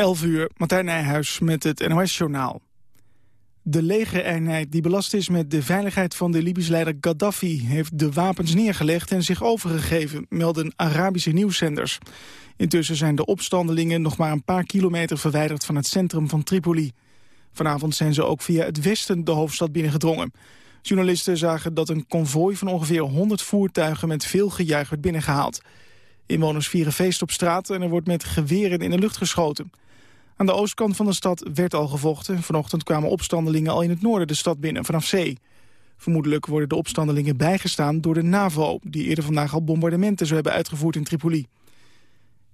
11 uur, Martijn Nijhuis met het NOS-journaal. De legereenheid die belast is met de veiligheid van de Libische leider Gaddafi... heeft de wapens neergelegd en zich overgegeven, melden Arabische nieuwszenders. Intussen zijn de opstandelingen nog maar een paar kilometer verwijderd van het centrum van Tripoli. Vanavond zijn ze ook via het westen de hoofdstad binnengedrongen. Journalisten zagen dat een konvooi van ongeveer 100 voertuigen met veel gejuich werd binnengehaald. Inwoners vieren feest op straat en er wordt met geweren in de lucht geschoten. Aan de oostkant van de stad werd al gevochten. Vanochtend kwamen opstandelingen al in het noorden de stad binnen, vanaf zee. Vermoedelijk worden de opstandelingen bijgestaan door de NAVO... die eerder vandaag al bombardementen zou hebben uitgevoerd in Tripoli.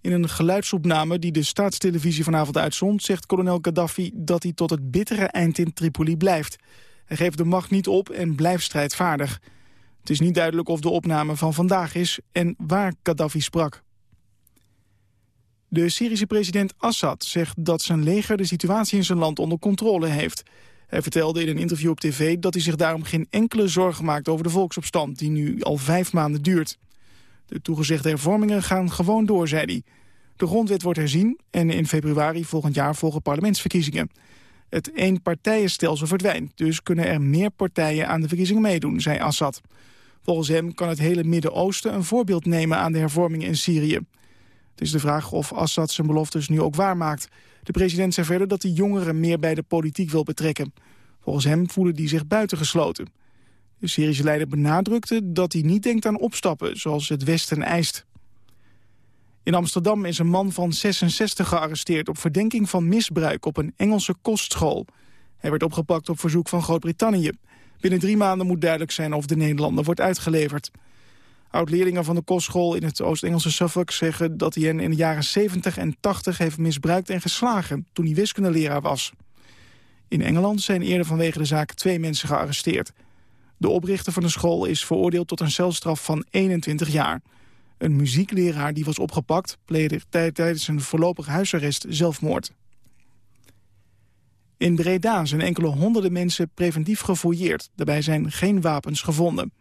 In een geluidsopname die de staatstelevisie vanavond uitzond... zegt kolonel Gaddafi dat hij tot het bittere eind in Tripoli blijft. Hij geeft de macht niet op en blijft strijdvaardig. Het is niet duidelijk of de opname van vandaag is en waar Gaddafi sprak. De Syrische president Assad zegt dat zijn leger de situatie in zijn land onder controle heeft. Hij vertelde in een interview op tv dat hij zich daarom geen enkele zorgen maakt over de volksopstand die nu al vijf maanden duurt. De toegezegde hervormingen gaan gewoon door, zei hij. De grondwet wordt herzien en in februari volgend jaar volgen parlementsverkiezingen. Het eenpartijenstelsel verdwijnt, dus kunnen er meer partijen aan de verkiezingen meedoen, zei Assad. Volgens hem kan het hele Midden-Oosten een voorbeeld nemen aan de hervormingen in Syrië. Het is de vraag of Assad zijn beloftes nu ook waarmaakt. De president zei verder dat hij jongeren meer bij de politiek wil betrekken. Volgens hem voelen die zich buitengesloten. De Syrische leider benadrukte dat hij niet denkt aan opstappen, zoals het Westen eist. In Amsterdam is een man van 66 gearresteerd op verdenking van misbruik op een Engelse kostschool. Hij werd opgepakt op verzoek van Groot-Brittannië. Binnen drie maanden moet duidelijk zijn of de Nederlander wordt uitgeleverd. Oud-leerlingen van de kostschool in het Oost-Engelse Suffolk zeggen dat hij hen in de jaren 70 en 80 heeft misbruikt en geslagen toen hij wiskundeleraar was. In Engeland zijn eerder vanwege de zaak twee mensen gearresteerd. De oprichter van de school is veroordeeld tot een celstraf van 21 jaar. Een muziekleraar die was opgepakt pleegde tijdens een voorlopig huisarrest zelfmoord. In Breda zijn enkele honderden mensen preventief gefouilleerd. Daarbij zijn geen wapens gevonden.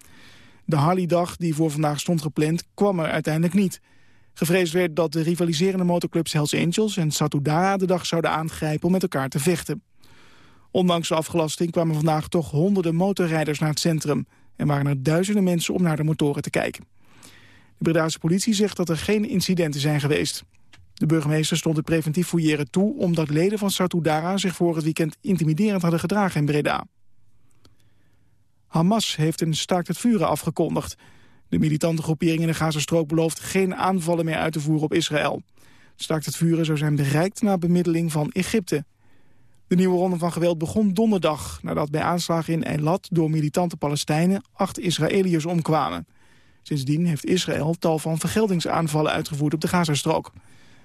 De Harley-dag die voor vandaag stond gepland kwam er uiteindelijk niet. Gevreesd werd dat de rivaliserende motorclubs Hells Angels en Satudara de dag zouden aangrijpen om met elkaar te vechten. Ondanks de afgelasting kwamen vandaag toch honderden motorrijders naar het centrum... en waren er duizenden mensen om naar de motoren te kijken. De Bredaanse politie zegt dat er geen incidenten zijn geweest. De burgemeester stond het preventief fouilleren toe... omdat leden van Satudara zich voor het weekend intimiderend hadden gedragen in Breda. Hamas heeft een staakt het vuren afgekondigd. De militante groepering in de Gazastrook belooft geen aanvallen meer uit te voeren op Israël. Staakt het vuren zou zijn bereikt na bemiddeling van Egypte. De nieuwe ronde van geweld begon donderdag... nadat bij aanslagen in Eilat door militante Palestijnen acht Israëliërs omkwamen. Sindsdien heeft Israël tal van vergeldingsaanvallen uitgevoerd op de Gazastrook.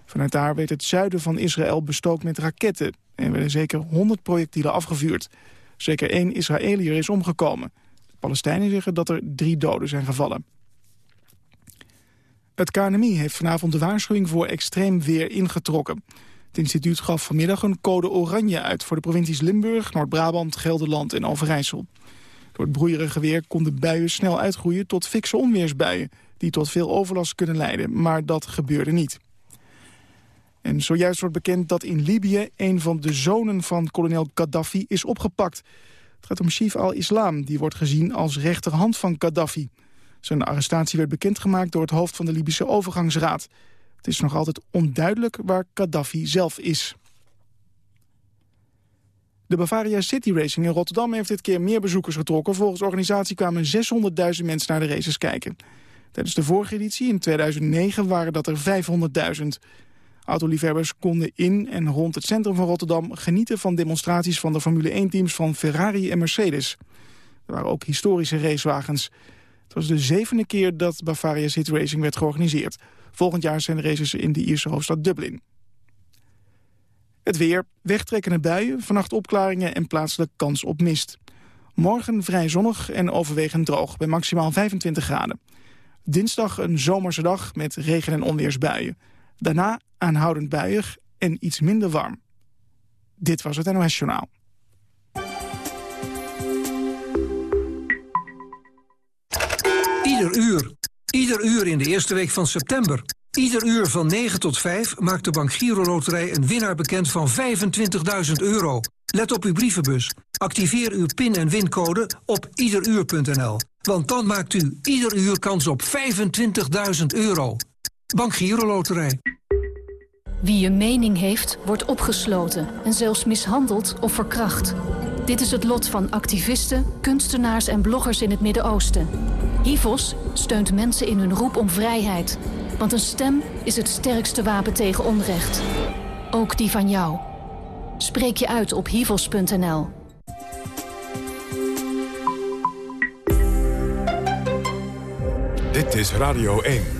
Vanuit daar werd het zuiden van Israël bestookt met raketten... en werden zeker 100 projectielen afgevuurd. Zeker één Israëliër is omgekomen. De Palestijnen zeggen dat er drie doden zijn gevallen. Het KNMI heeft vanavond de waarschuwing voor extreem weer ingetrokken. Het instituut gaf vanmiddag een code oranje uit voor de provincies Limburg, Noord-Brabant, Gelderland en Overijssel. Door het broeierige weer konden buien snel uitgroeien tot fikse onweersbuien... die tot veel overlast kunnen leiden, maar dat gebeurde niet. En zojuist wordt bekend dat in Libië een van de zonen van kolonel Gaddafi is opgepakt. Het gaat om Shif al-Islam, die wordt gezien als rechterhand van Gaddafi. Zijn arrestatie werd bekendgemaakt door het hoofd van de Libische overgangsraad. Het is nog altijd onduidelijk waar Gaddafi zelf is. De Bavaria City Racing in Rotterdam heeft dit keer meer bezoekers getrokken. Volgens de organisatie kwamen 600.000 mensen naar de races kijken. Tijdens de vorige editie in 2009 waren dat er 500.000. Autoliefhebbers konden in en rond het centrum van Rotterdam... genieten van demonstraties van de Formule 1-teams van Ferrari en Mercedes. Er waren ook historische racewagens. Het was de zevende keer dat Bavaria City Racing werd georganiseerd. Volgend jaar zijn de races in de Ierse hoofdstad Dublin. Het weer, wegtrekkende buien, vannacht opklaringen en plaatselijk kans op mist. Morgen vrij zonnig en overwegend droog, bij maximaal 25 graden. Dinsdag een zomerse dag met regen- en onweersbuien. Daarna aanhoudend buiig en iets minder warm. Dit was het NOS Journaal. Ieder uur. Ieder uur in de eerste week van september. Ieder uur van 9 tot 5 maakt de Bank Giro Loterij een winnaar bekend van 25.000 euro. Let op uw brievenbus. Activeer uw PIN- en wincode op iederuur.nl. Want dan maakt u ieder uur kans op 25.000 euro. Bank Giro Loterij. Wie een mening heeft, wordt opgesloten en zelfs mishandeld of verkracht. Dit is het lot van activisten, kunstenaars en bloggers in het Midden-Oosten. HIVOS steunt mensen in hun roep om vrijheid. Want een stem is het sterkste wapen tegen onrecht. Ook die van jou. Spreek je uit op hivos.nl. Dit is Radio 1.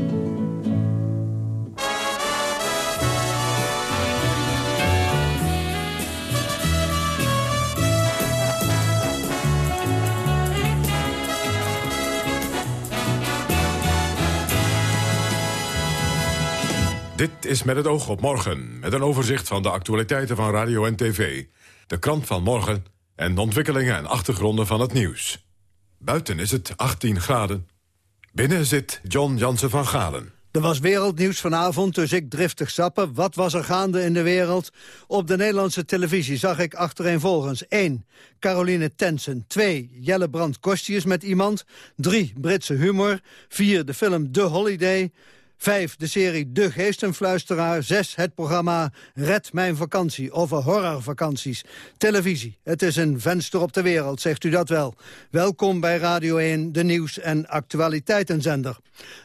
Dit is met het oog op morgen, met een overzicht van de actualiteiten van radio en tv. De krant van morgen en de ontwikkelingen en achtergronden van het nieuws. Buiten is het 18 graden. Binnen zit John Jansen van Galen. Er was wereldnieuws vanavond, dus ik driftig sappen. Wat was er gaande in de wereld? Op de Nederlandse televisie zag ik achtereenvolgens 1. Caroline Tensen. 2. Jelle Brand Kostius met iemand. 3. Britse humor. 4. De film The Holiday. Vijf, de serie De Geestenfluisteraar. Zes, het programma Red Mijn Vakantie over horrorvakanties. Televisie, het is een venster op de wereld, zegt u dat wel. Welkom bij Radio 1, de nieuws- en actualiteitenzender.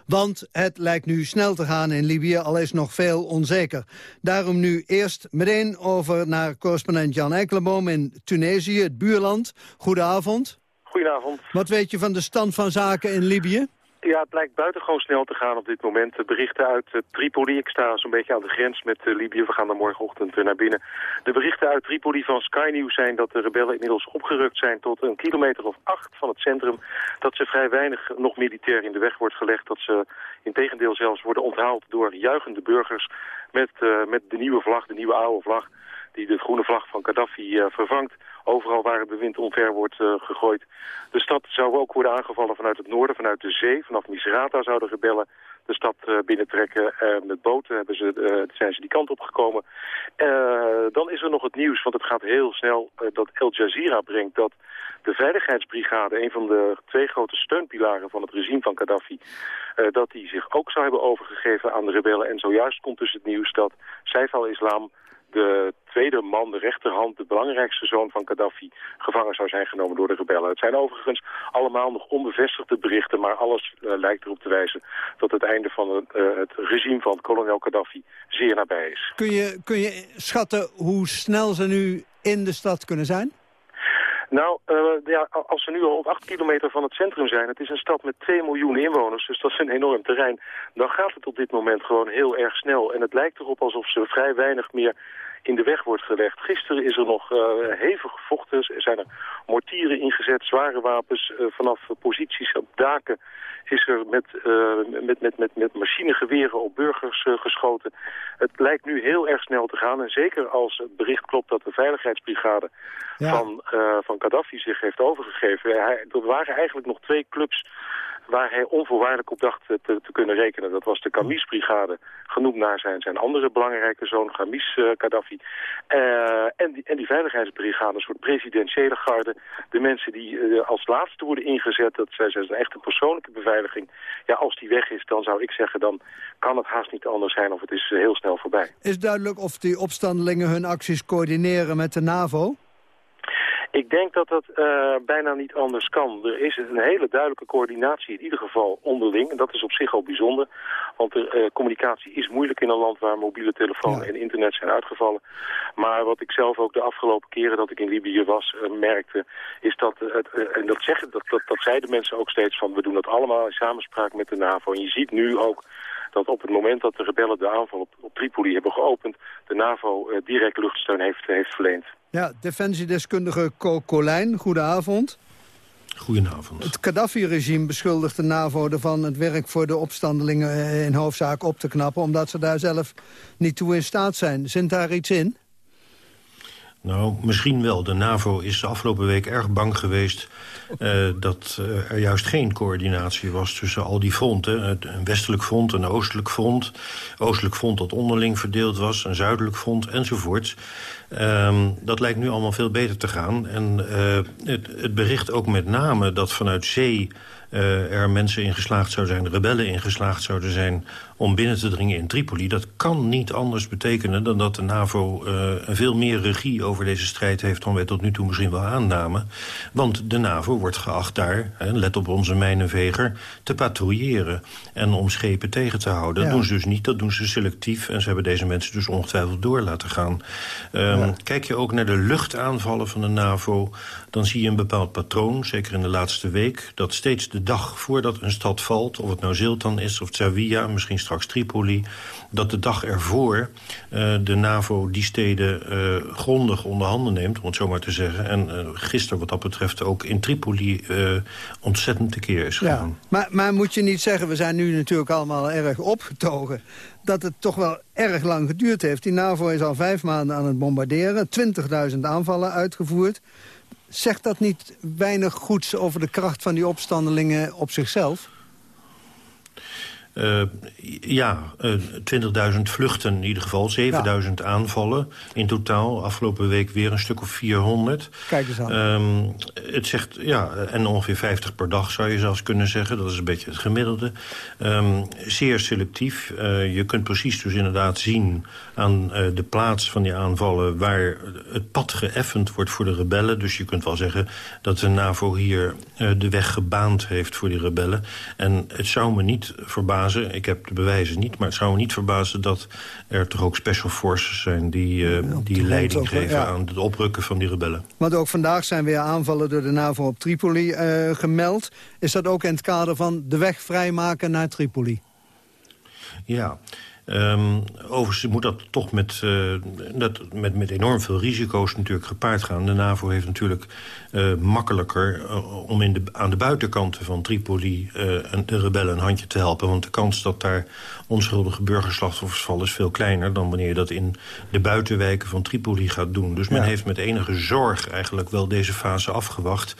Want het lijkt nu snel te gaan in Libië, al is nog veel onzeker. Daarom nu eerst meteen over naar correspondent Jan Eikelenboom in Tunesië, het buurland. Goedenavond. Goedenavond. Wat weet je van de stand van zaken in Libië? Ja, het lijkt buitengewoon snel te gaan op dit moment. De berichten uit uh, Tripoli, ik sta zo'n beetje aan de grens met uh, Libië, we gaan er morgenochtend uh, naar binnen. De berichten uit Tripoli van Sky News zijn dat de rebellen inmiddels opgerukt zijn tot een kilometer of acht van het centrum. Dat ze vrij weinig nog militair in de weg wordt gelegd. Dat ze in tegendeel zelfs worden onthaald door juichende burgers met, met de nieuwe vlag, de nieuwe oude vlag die de groene vlag van Gaddafi vervangt. Overal waar het bewind omver wordt uh, gegooid. De stad zou ook worden aangevallen vanuit het noorden, vanuit de zee. Vanaf Misrata zouden rebellen de stad uh, binnentrekken. met boten hebben ze, zijn ze die kant op gekomen. dan is er nog het nieuws, want het gaat heel snel, dat El Jazeera brengt dat de Veiligheidsbrigade, een van de twee grote steunpilaren van het regime van Gaddafi, dat die zich ook zou hebben overgegeven aan de rebellen. En zojuist komt dus het nieuws dat Saif al-Islam de tweede man, de rechterhand, de belangrijkste zoon van Gaddafi, gevangen zou zijn genomen door de rebellen. Het zijn overigens allemaal nog onbevestigde berichten, maar alles uh, lijkt erop te wijzen dat het einde van het, uh, het regime van kolonel Gaddafi zeer nabij is. Kun je, kun je schatten hoe snel ze nu in de stad kunnen zijn? Nou, uh, ja, als ze nu al op 8 kilometer van het centrum zijn, het is een stad met 2 miljoen inwoners, dus dat is een enorm terrein, dan gaat het op dit moment gewoon heel erg snel. En het lijkt erop alsof ze vrij weinig meer in de weg wordt gelegd. Gisteren is er nog uh, hevig gevochten, er zijn er mortieren ingezet, zware wapens uh, vanaf posities op daken is er met, uh, met, met, met, met machinegeweren op burgers geschoten. Het lijkt nu heel erg snel te gaan. En zeker als het bericht klopt dat de veiligheidsbrigade ja. van, van Gaddafi zich heeft overgegeven. Hij, er waren eigenlijk nog twee clubs waar hij onvoorwaardelijk op dacht te, te kunnen rekenen. Dat was de Kamis-brigade, genoemd naar zijn, zijn andere belangrijke zoon, Gamis uh, Gaddafi. Uh, en, die, en die veiligheidsbrigade, een soort presidentiële garde. De mensen die als laatste worden ingezet, dat zijn, zijn echt een persoonlijke beveiliging. Ja, als die weg is, dan zou ik zeggen, dan kan het haast niet anders zijn of het is heel snel voorbij. Is duidelijk of die opstandelingen hun acties coördineren met de NAVO? Ik denk dat dat uh, bijna niet anders kan. Er is een hele duidelijke coördinatie in ieder geval onderling. En dat is op zich al bijzonder. Want de uh, communicatie is moeilijk in een land waar mobiele telefoon ja. en internet zijn uitgevallen. Maar wat ik zelf ook de afgelopen keren dat ik in Libië was uh, merkte... is dat, het, en dat, zeggen, dat, dat, dat zeiden mensen ook steeds van... we doen dat allemaal in samenspraak met de NAVO. En je ziet nu ook dat op het moment dat de rebellen de aanval op, op Tripoli hebben geopend... de NAVO direct luchtsteun heeft, heeft verleend. Ja, defensiedeskundige Co Colijn, goedenavond. Goedenavond. Het Gaddafi-regime beschuldigt de NAVO ervan het werk voor de opstandelingen eh, in hoofdzaak op te knappen... omdat ze daar zelf niet toe in staat zijn. Zit daar iets in? Nou, misschien wel. De NAVO is de afgelopen week erg bang geweest... Uh, dat uh, er juist geen coördinatie was tussen al die fronten. Een westelijk front, een oostelijk front. Oostelijk front dat onderling verdeeld was, een zuidelijk front enzovoorts. Um, dat lijkt nu allemaal veel beter te gaan. En uh, het, het bericht ook met name dat vanuit zee... Uh, er mensen in geslaagd zouden zijn, rebellen in geslaagd zouden zijn om binnen te dringen in Tripoli. Dat kan niet anders betekenen dan dat de NAVO uh, veel meer regie over deze strijd heeft... dan wij tot nu toe misschien wel aannamen. Want de NAVO wordt geacht daar, hè, let op onze mijnenveger... te patrouilleren en om schepen tegen te houden. Dat doen ze dus niet, dat doen ze selectief. En ze hebben deze mensen dus ongetwijfeld door laten gaan. Um, ja. Kijk je ook naar de luchtaanvallen van de NAVO... dan zie je een bepaald patroon, zeker in de laatste week... dat steeds de dag voordat een stad valt, of het nou Ziltan is of Zawiya... misschien straks Tripoli, dat de dag ervoor uh, de NAVO die steden uh, grondig onder handen neemt, om het zo maar te zeggen. En uh, gisteren wat dat betreft ook in Tripoli ontzettend tekeer is gegaan. Ja, maar, maar moet je niet zeggen, we zijn nu natuurlijk allemaal erg opgetogen dat het toch wel erg lang geduurd heeft. Die NAVO is al vijf maanden aan het bombarderen, 20.000 aanvallen uitgevoerd. Zegt dat niet weinig goeds over de kracht van die opstandelingen op zichzelf? Uh, ja, uh, 20.000 vluchten in ieder geval, 7.000 ja. aanvallen in totaal. Afgelopen week weer een stuk of 400. Kijk eens aan. Um, het zegt, ja, en ongeveer 50 per dag zou je zelfs kunnen zeggen. Dat is een beetje het gemiddelde. Um, zeer selectief. Uh, je kunt precies dus inderdaad zien aan de plaats van die aanvallen... waar het pad geëffend wordt voor de rebellen. Dus je kunt wel zeggen dat de NAVO hier de weg gebaand heeft voor die rebellen. En het zou me niet verbazen ik heb de bewijzen niet, maar het zou me niet verbazen... dat er toch ook special forces zijn die, uh, die leiding ook, geven ja. aan het oprukken van die rebellen. Want ook vandaag zijn weer aanvallen door de NAVO op Tripoli uh, gemeld. Is dat ook in het kader van de weg vrijmaken naar Tripoli? Ja, Um, overigens moet dat toch met, uh, dat, met, met enorm veel risico's natuurlijk gepaard gaan. De NAVO heeft natuurlijk uh, makkelijker uh, om in de, aan de buitenkanten van Tripoli de rebellen een handje te helpen. Want de kans dat daar onschuldige burgerslachtoffers vallen is veel kleiner... dan wanneer je dat in de buitenwijken van Tripoli gaat doen. Dus men ja. heeft met enige zorg eigenlijk wel deze fase afgewacht.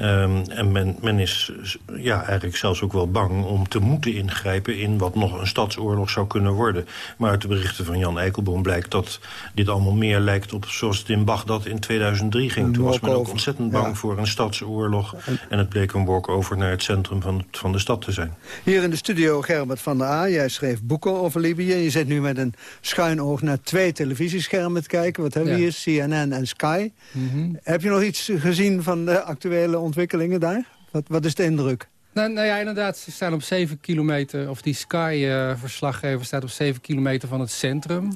Um, en men, men is ja, eigenlijk zelfs ook wel bang om te moeten ingrijpen... in wat nog een stadsoorlog zou kunnen worden. Maar uit de berichten van Jan Eikelboom blijkt dat dit allemaal meer lijkt op... zoals het in Bagdad in 2003 ging. Toen was men ook ontzettend bang ja. voor een stadsoorlog. En het bleek een walk-over naar het centrum van, van de stad te zijn. Hier in de studio Gerbert van der A. Jij schreef boeken over Libië. Je zit nu met een schuin oog naar twee televisieschermen te kijken. Wat hebben we ja. hier? CNN en Sky. Mm -hmm. Heb je nog iets gezien van de actuele ontwikkelingen daar? Wat, wat is de indruk? Nou, nou, ja, inderdaad. Ze staan op 7 kilometer, of die Sky-verslaggever uh, staat op 7 kilometer van het centrum.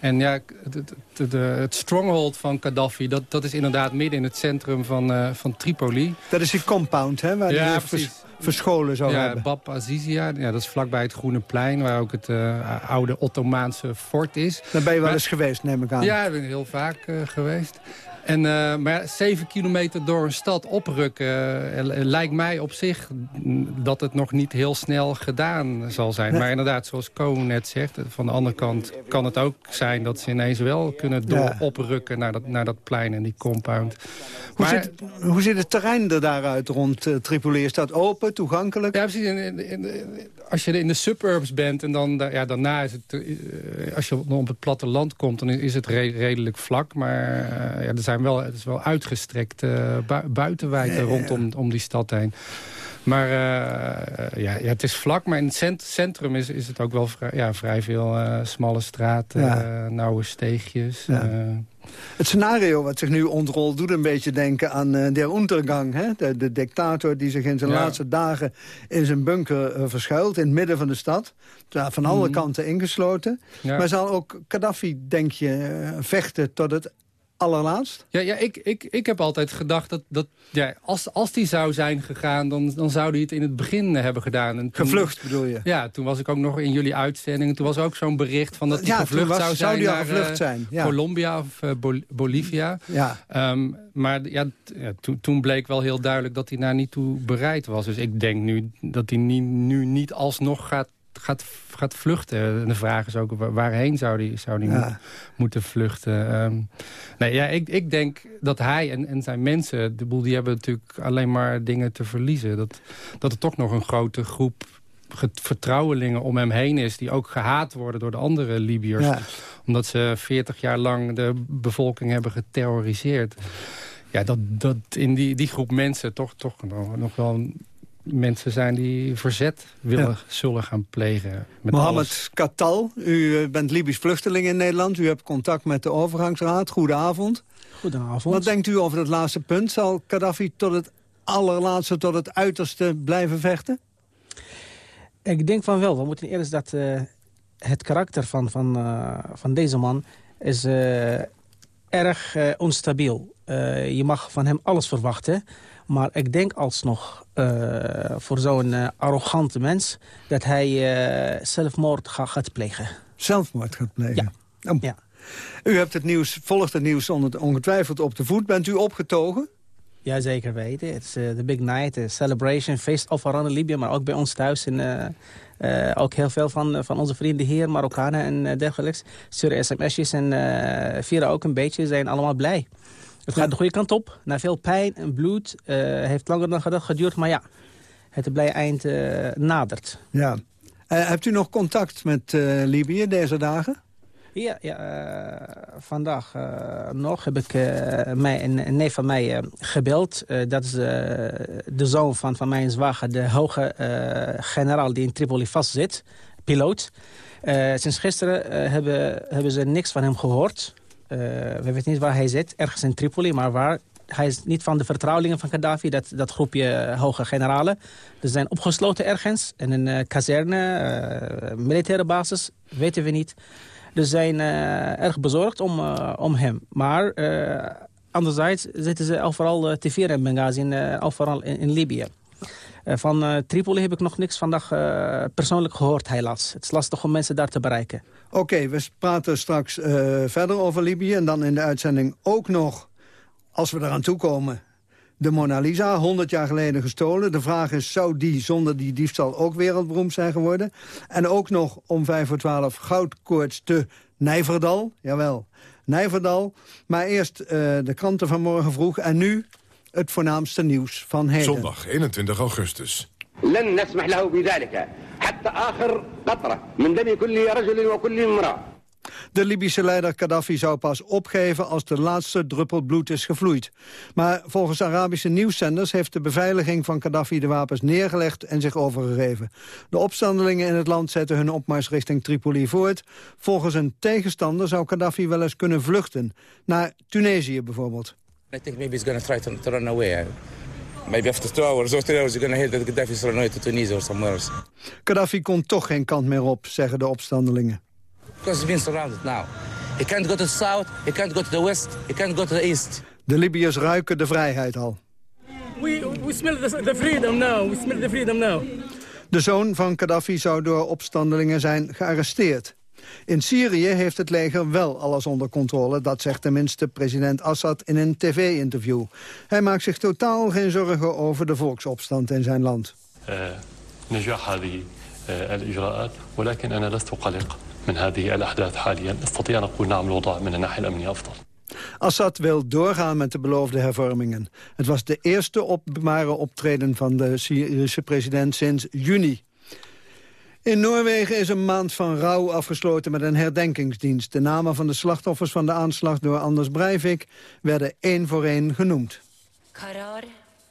En ja, het, het, het stronghold van Gaddafi, dat, dat is inderdaad midden in het centrum van, uh, van Tripoli. Dat is die compound, hè? Waar ja, die vers, verscholen zou ja, hebben. Bab Azizia, ja, dat is vlakbij het Groene Plein... waar ook het uh, oude Ottomaanse fort is. Daar ben je wel maar, eens geweest, neem ik aan. Ja, ik ben heel vaak uh, geweest. En, uh, maar zeven kilometer door een stad oprukken... Uh, lijkt mij op zich dat het nog niet heel snel gedaan zal zijn. Nee. Maar inderdaad, zoals Ko net zegt... van de andere kant kan het ook zijn dat ze ineens wel kunnen door ja. oprukken... Naar dat, naar dat plein en die compound. Hoe, maar, zit, hoe ziet het terrein er daaruit rond uh, Tripoli? Is dat open, toegankelijk? Ja, precies. In, in, in, als je in de suburbs bent en dan, ja, daarna is het... als je op het platteland komt, dan is het re redelijk vlak. Maar ja, er zijn wel, het is wel uitgestrekt uh, bu buitenwijken rondom om die stad heen. Maar uh, ja, ja, het is vlak, maar in het cent centrum is, is het ook wel vrij, ja, vrij veel uh, smalle straten, ja. nauwe steegjes. Het scenario wat zich nu ontrolt doet een beetje denken aan der Untergang. Hè? De, de, dictator die zich in zijn laatste dagen in zijn bunker verschuilt... in het midden van de stad. Daar van alle mm. kanten ingesloten. Maar zal ook Gaddafi, denk je, vechten tot het allerlaatst? Ja, ja ik, ik, ik heb altijd gedacht dat, dat ja, als, als die zou zijn gegaan... Dan, dan zou hij het in het begin hebben gedaan. En toen, gevlucht bedoel je? Ja, toen was ik ook nog in jullie uitzending. Toen was ook zo'n bericht van dat hij gevlucht was, zou zijn zou naar gevlucht zijn. Ja. Colombia of uh, Bolivia. Ja. Um, maar ja, ja toen, toen bleek wel heel duidelijk dat hij daar niet toe bereid was. Dus ik denk nu dat hij nu niet alsnog gaat gaat, gaat vluchten. En de vraag is ook waarheen zou die, zou die moeten vluchten. Um, nee, ja, ik, ik denk dat hij en, en zijn mensen... de boel die hebben natuurlijk alleen maar dingen te verliezen. Dat, dat er toch nog een grote groep vertrouwelingen om hem heen is... die ook gehaat worden door de andere Libiërs. Omdat ze 40 jaar lang de bevolking hebben geterroriseerd. Ja, dat, dat in die, die groep mensen toch, toch nog, nog wel mensen zijn die verzet willen, zullen gaan plegen. Mohammed Katal, u eh, bent Libisch vluchteling in Nederland. U hebt contact met de overgangsraad. Goedenavond. Goedenavond. Wat denkt u over dat laatste punt? Zal Gaddafi tot het allerlaatste, tot het uiterste blijven vechten? Ik denk van wel. We moeten eerst dat uh, het karakter van, van, uh, van deze man is uh, erg onstabiel. je mag van hem alles verwachten. Maar ik denk alsnog uh, voor zo'n uh, arrogante mens... dat hij uh, zelfmoord ga, gaat plegen. Zelfmoord gaat plegen? Ja. Oh. ja. U hebt het nieuws, volgt het nieuws ongetwijfeld op de voet. Bent u opgetogen? Ja, zeker weten. Het is de big night, de celebration, feest overal in Libië... maar ook bij ons thuis. En, ook heel veel van, van onze vrienden hier, Marokkanen en dergelijks... sturen sms'jes en vieren ook een beetje, zijn allemaal blij. Het gaat de goede kant op. Na veel pijn en bloed. Uh, heeft langer dan gedacht geduurd. Maar ja, het blij eind uh, nadert. Ja. Uh, hebt u nog contact met Libië deze dagen? Ja, ja vandaag nog heb ik mij, een, een neef van mij gebeld. dat is de zoon van, van mijn zwager, de hoge generaal die in Tripoli vastzit. Piloot. sinds gisteren hebben, hebben ze niks van hem gehoord. Eh, we weten niet waar hij zit, ergens in Tripoli, maar waar hij is niet van de vertrouwelingen van Gaddafi, dat, dat groepje eh, hoge generalen. Ze zijn opgesloten ergens, in een uh, kazerne, militaire basis, weten we niet. Ze zijn erg bezorgd om, om hem. Maar anderzijds zitten ze overal te vieren in Benghazi, en, overal in Libië. Van Tripoli heb ik nog niks vandaag persoonlijk gehoord, helaas. Het is lastig om mensen daar te bereiken. Oké, we praten straks verder over Libië. En dan in de uitzending ook nog, als we eraan toekomen... de Mona Lisa, 100 jaar geleden gestolen. De vraag is, zou die zonder die diefstal ook wereldberoemd zijn geworden? En ook nog om 5 voor 12 goudkoorts te Nijverdal. Jawel, Nijverdal. Maar eerst de kranten van morgen vroeg. En nu het voornaamste nieuws van heden. Zondag 21 augustus. حتى آخر قطرة من دم كل رجل وكل امرأة de Libische leider Gaddafi zou pas opgeven als de laatste druppel bloed is gevloeid. Maar volgens Arabische nieuwszenders heeft de beveiliging van Gaddafi de wapens neergelegd en zich overgegeven. De opstandelingen in het land zetten hun opmars richting Tripoli voort. Volgens een tegenstander zou Gaddafi wel eens kunnen vluchten. Naar Tunesië bijvoorbeeld. I think maybe he's going to try to run away. Maybe after two hours or three hours you're going to hear that Gaddafi is running to Tunisia or somewhere else. Gaddafi kon toch geen kant meer op, zeggen de opstandelingen. Because he's been surrounded now. He can't go to the south, he can't go to the west, he can't go to the east. De Libiërs ruiken de vrijheid al. We, we smell the, the freedom now, we smell the freedom now. De zoon van Gaddafi zou door opstandelingen zijn gearresteerd. In Syrië heeft het leger wel alles onder controle. Dat zegt tenminste president Assad in een tv-interview. Hij maakt zich totaal geen zorgen over de volksopstand in zijn land. Assad wil doorgaan met de beloofde hervormingen. Het was de eerste openbare optreden van de Syrische president sinds juni. In Noorwegen is een maand van rouw afgesloten met een herdenkingsdienst. De namen van de slachtoffers van de aanslag door Anders Breivik werden één voor één genoemd. Karar,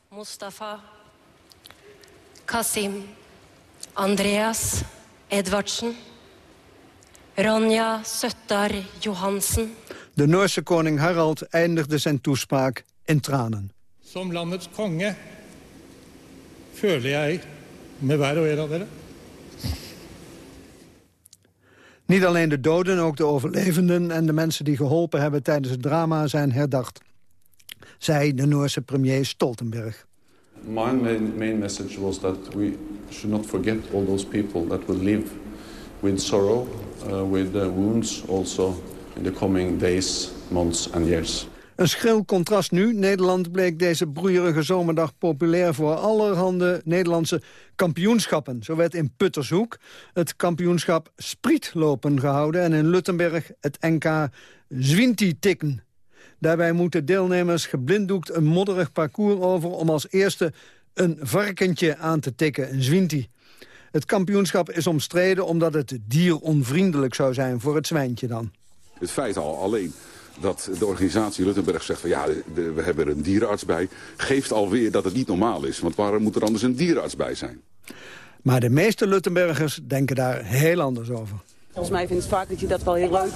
Mustafa, Kasim, Andreas, Edvardsen, Ronja Søttar Johansen. De Noorse koning Harald eindigde zijn toespraak in tranen. Som landets konge føler jeg med hver og en av dere Niet alleen de doden, ook de overlevenden en de mensen die geholpen hebben tijdens het drama zijn herdacht. Zei de Noorse premier Stoltenberg. My main, main message was that we should not forget all those people that will live with sorrow, uh, with wounds also in the coming days, months and years. Een schril contrast nu. Nederland bleek deze broeierige zomerdag populair voor allerhande Nederlandse kampioenschappen. Zo werd in Puttershoek het kampioenschap sprietlopen gehouden... en in Luttenberg het NK Zwinti-tikken. Daarbij moeten deelnemers geblinddoekt een modderig parcours over... om als eerste een varkentje aan te tikken, een zwinti. Het kampioenschap is omstreden omdat het dieronvriendelijk zou zijn voor het zwijntje dan. Het feit al alleen dat de organisatie Luttenberg zegt van ja, we hebben er een dierenarts bij... geeft alweer dat het niet normaal is. Want waarom moet er anders een dierenarts bij zijn? Maar de meeste Luttenbergers denken daar heel anders over. Volgens mij vindt het varkentje dat wel heel leuk.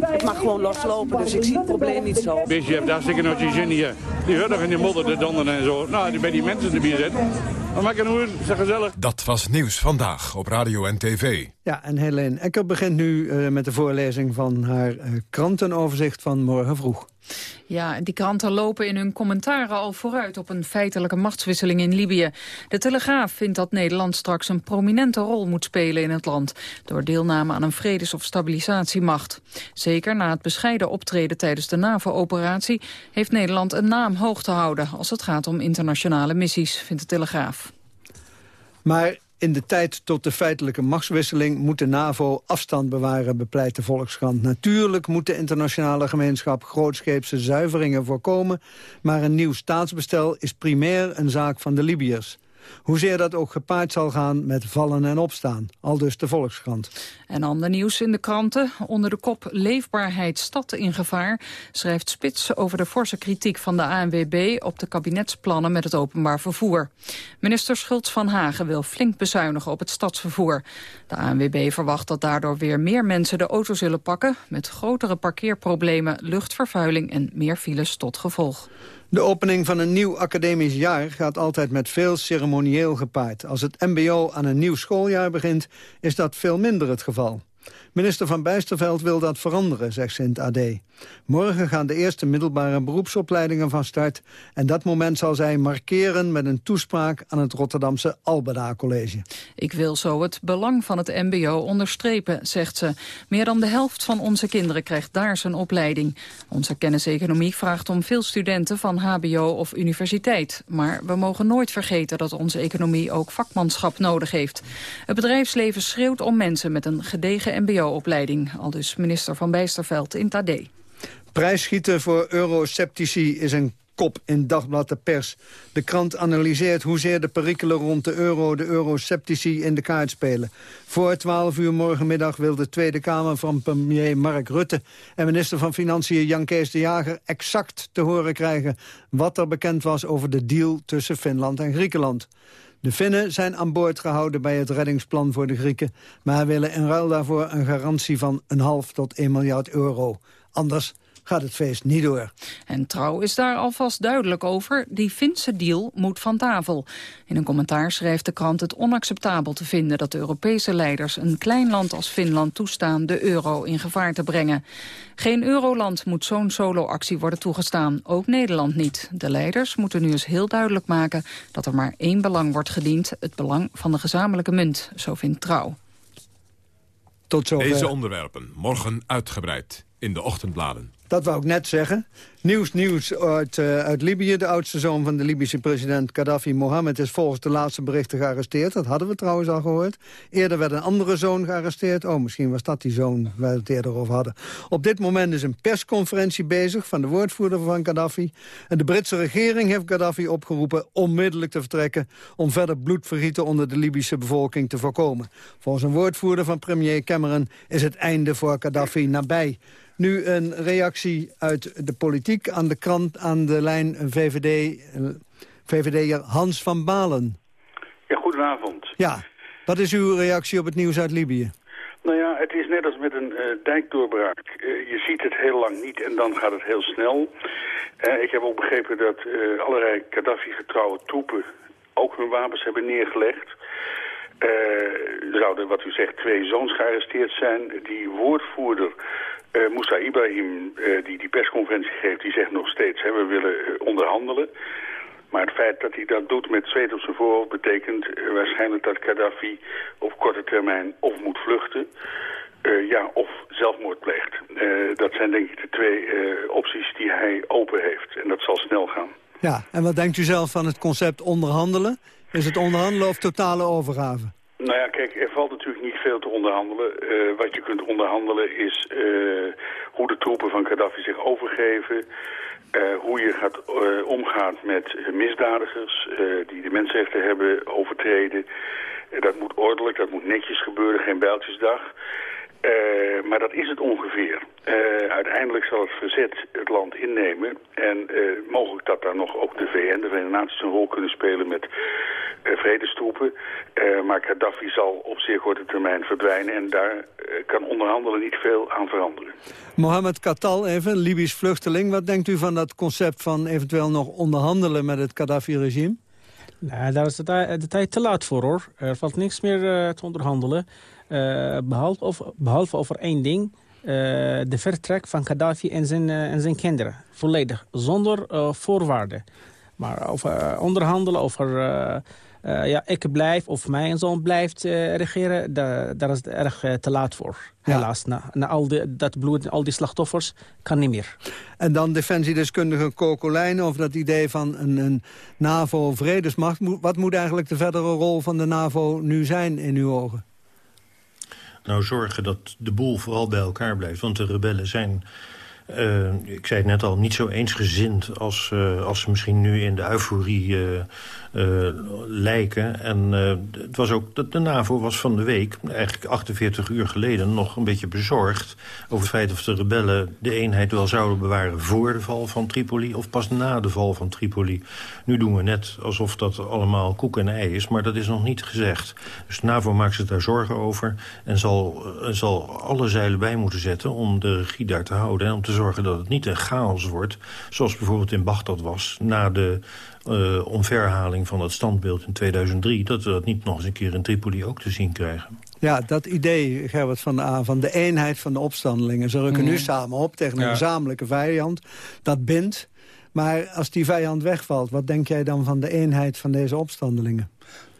Het mag gewoon loslopen, dus ik zie het probleem niet zo. Beestje heeft hartstikke nog je zin hier. Die hoort nog in die modder, de donderen en zo. Nou, die bij die mensen erbij zitten. Een hoer, zeg gezellig. Dat was Nieuws Vandaag op Radio en TV. Ja, en Helene Ecker begint nu uh, met de voorlezing van haar uh, krantenoverzicht van morgen vroeg. Ja, die kranten lopen in hun commentaren al vooruit op een feitelijke machtswisseling in Libië. De Telegraaf vindt dat Nederland straks een prominente rol moet spelen in het land... door deelname aan een vredes- of stabilisatiemacht. Zeker na het bescheiden optreden tijdens de NAVO-operatie... heeft Nederland een naam hoog te houden als het gaat om internationale missies, vindt de Telegraaf. Maar in de tijd tot de feitelijke machtswisseling moet de NAVO afstand bewaren, bepleit de Volkskrant. Natuurlijk moet de internationale gemeenschap grootscheepse zuiveringen voorkomen, maar een nieuw staatsbestel is primair een zaak van de Libiërs. Hoezeer dat ook gepaard zal gaan met vallen en opstaan. Al dus de Volkskrant. En ander nieuws in de kranten. Onder de kop Leefbaarheid stad in gevaar... schrijft Spits over de forse kritiek van de ANWB... op de kabinetsplannen met het openbaar vervoer. Minister Schultz van Hagen wil flink bezuinigen op het stadsvervoer. De ANWB verwacht dat daardoor weer meer mensen de auto zullen pakken... met grotere parkeerproblemen, luchtvervuiling en meer files tot gevolg. De opening van een nieuw academisch jaar gaat altijd met veel ceremonieel gepaard. Als het mbo aan een nieuw schooljaar begint, is dat veel minder het geval. Minister Van Bijsterveld wil dat veranderen, zegt ze in AD. Morgen gaan de eerste middelbare beroepsopleidingen van start... en dat moment zal zij markeren met een toespraak aan het Rotterdamse Albeda College. Ik wil zo het belang van het mbo onderstrepen, zegt ze. Meer dan de helft van onze kinderen krijgt daar zijn opleiding. Onze kenniseconomie vraagt om veel studenten van hbo of universiteit. Maar we mogen nooit vergeten dat onze economie ook vakmanschap nodig heeft. Het bedrijfsleven schreeuwt om mensen met een gedegen mbo-opleiding. Al dus minister Van Bijsterveld in Tadé. Prijsschieten voor eurosceptici is een kop in Dagblad de Pers. De krant analyseert hoezeer de perikelen rond de euro de eurosceptici in de kaart spelen. Voor 12 uur morgenmiddag wil de Tweede Kamer van premier Mark Rutte... en minister van Financiën Jan Kees de Jager exact te horen krijgen... wat er bekend was over de deal tussen Finland en Griekenland. De Finnen zijn aan boord gehouden bij het reddingsplan voor de Grieken... maar willen in ruil daarvoor een garantie van een half tot 1 miljard euro. Anders gaat het feest niet door. En Trouw is daar alvast duidelijk over. Die Finse deal moet van tafel. In een commentaar schrijft de krant het onacceptabel te vinden... dat de Europese leiders een klein land als Finland toestaan... de euro in gevaar te brengen. Geen euroland moet zo'n solo-actie worden toegestaan. Ook Nederland niet. De leiders moeten nu eens heel duidelijk maken... dat er maar één belang wordt gediend. Het belang van de gezamenlijke munt, zo vindt Trouw. Tot zover. Deze onderwerpen morgen uitgebreid in de ochtendbladen. Dat wou ik net zeggen. Nieuws, nieuws uit, uh, uit Libië. De oudste zoon van de Libische president Gaddafi Mohammed... is volgens de laatste berichten gearresteerd. Dat hadden we trouwens al gehoord. Eerder werd een andere zoon gearresteerd. Oh, misschien was dat die zoon waar we het eerder over hadden. Op dit moment is een persconferentie bezig... van de woordvoerder van Gaddafi. En de Britse regering heeft Gaddafi opgeroepen... onmiddellijk te vertrekken... om verder bloedvergieten onder de Libische bevolking te voorkomen. Volgens een woordvoerder van premier Cameron... is het einde voor Gaddafi nabij. Nu een reactie uit de politiek aan de krant, aan de lijn VVD, VVD'er Hans van Balen. Ja, goedenavond. Ja, wat is uw reactie op het nieuws uit Libië? Nou ja, het is net als met een uh, dijkdoorbraak. Uh, je ziet het heel lang niet en dan gaat het heel snel. Uh, ik heb ook begrepen dat allerlei Gaddafi-getrouwe troepen ook hun wapens hebben neergelegd. Uh, zouden, wat u zegt, twee zoons gearresteerd zijn. Die woordvoerder uh, Moussa Ibrahim, uh, die die persconferentie geeft, die zegt nog steeds... Hè, we willen onderhandelen. Maar het feit dat hij dat doet met zweet op zijn voorhoofd... betekent waarschijnlijk dat Gaddafi op korte termijn of moet vluchten... Ja, of zelfmoord pleegt. Dat zijn denk ik de twee opties die hij open heeft. En dat zal snel gaan. Ja, en wat denkt u zelf van het concept onderhandelen? Is het onderhandelen of totale overgave? Nou ja, kijk, er valt natuurlijk niet veel te onderhandelen. wat je kunt onderhandelen is hoe de troepen van Gaddafi zich overgeven... hoe je gaat, omgaat met misdadigers die de mensenrechten hebben overtreden... dat moet ordelijk, dat moet netjes gebeuren, geen bijltjesdag. Uh, maar dat is het ongeveer. Uh, uiteindelijk zal het verzet het land innemen. En uh, mogelijk dat daar nog ook de VN, de Verenigde Naties, een rol kunnen spelen met vredestroepen. maar Gaddafi zal op zeer korte termijn verdwijnen. En daar kan onderhandelen niet veel aan veranderen. Mohammed Katal, even, Libisch vluchteling. Wat denkt u van dat concept van eventueel nog onderhandelen met het Gaddafi-regime? Nou, daar is de, de, tijd te laat voor, hoor. Er valt niks meer te onderhandelen. Uh, behalve, over, behalve over één ding. Uh, de vertrek van Gaddafi en zijn, uh, en zijn kinderen. Volledig, zonder voorwaarden. Maar over onderhandelen, over ja, ik blijf of mijn zoon blijft regeren... Da daar is het erg te laat voor. Ja. Helaas, na, na al die, dat bloed al die slachtoffers kan niet meer. En dan defensiedeskundige Kokolijn over dat idee van een, een NAVO-vredesmacht. Wat moet eigenlijk de verdere rol van de NAVO nu zijn in uw ogen? Nou zorgen dat de boel vooral bij elkaar blijft. Want de rebellen zijn uh, ik zei het net al, niet zo eensgezind als, uh, als ze misschien nu in de euforie uh, lijken. En het was ook, de, de NAVO was van de week, eigenlijk 48 uur geleden... nog een beetje bezorgd over het feit of de rebellen de eenheid wel zouden bewaren... voor de val van Tripoli of pas na de val van Tripoli. Nu doen we net alsof dat allemaal koek en ei is, maar dat is nog niet gezegd. Dus de NAVO maakt zich daar zorgen over en zal, zal alle zeilen bij moeten zetten... om de regie daar te houden en om te zorgen dat het niet een chaos wordt... zoals bijvoorbeeld in Bagdad was na de uh, omverhaling van het standbeeld in 2003... dat we dat niet nog eens een keer in Tripoli ook te zien krijgen. Ja, dat idee, Gerrit van de A, van de eenheid van de opstandelingen. Ze rukken nu mhm. samen op tegen een ja. gezamenlijke vijand. Dat bindt. Maar als die vijand wegvalt, wat denk jij dan van de eenheid van deze opstandelingen?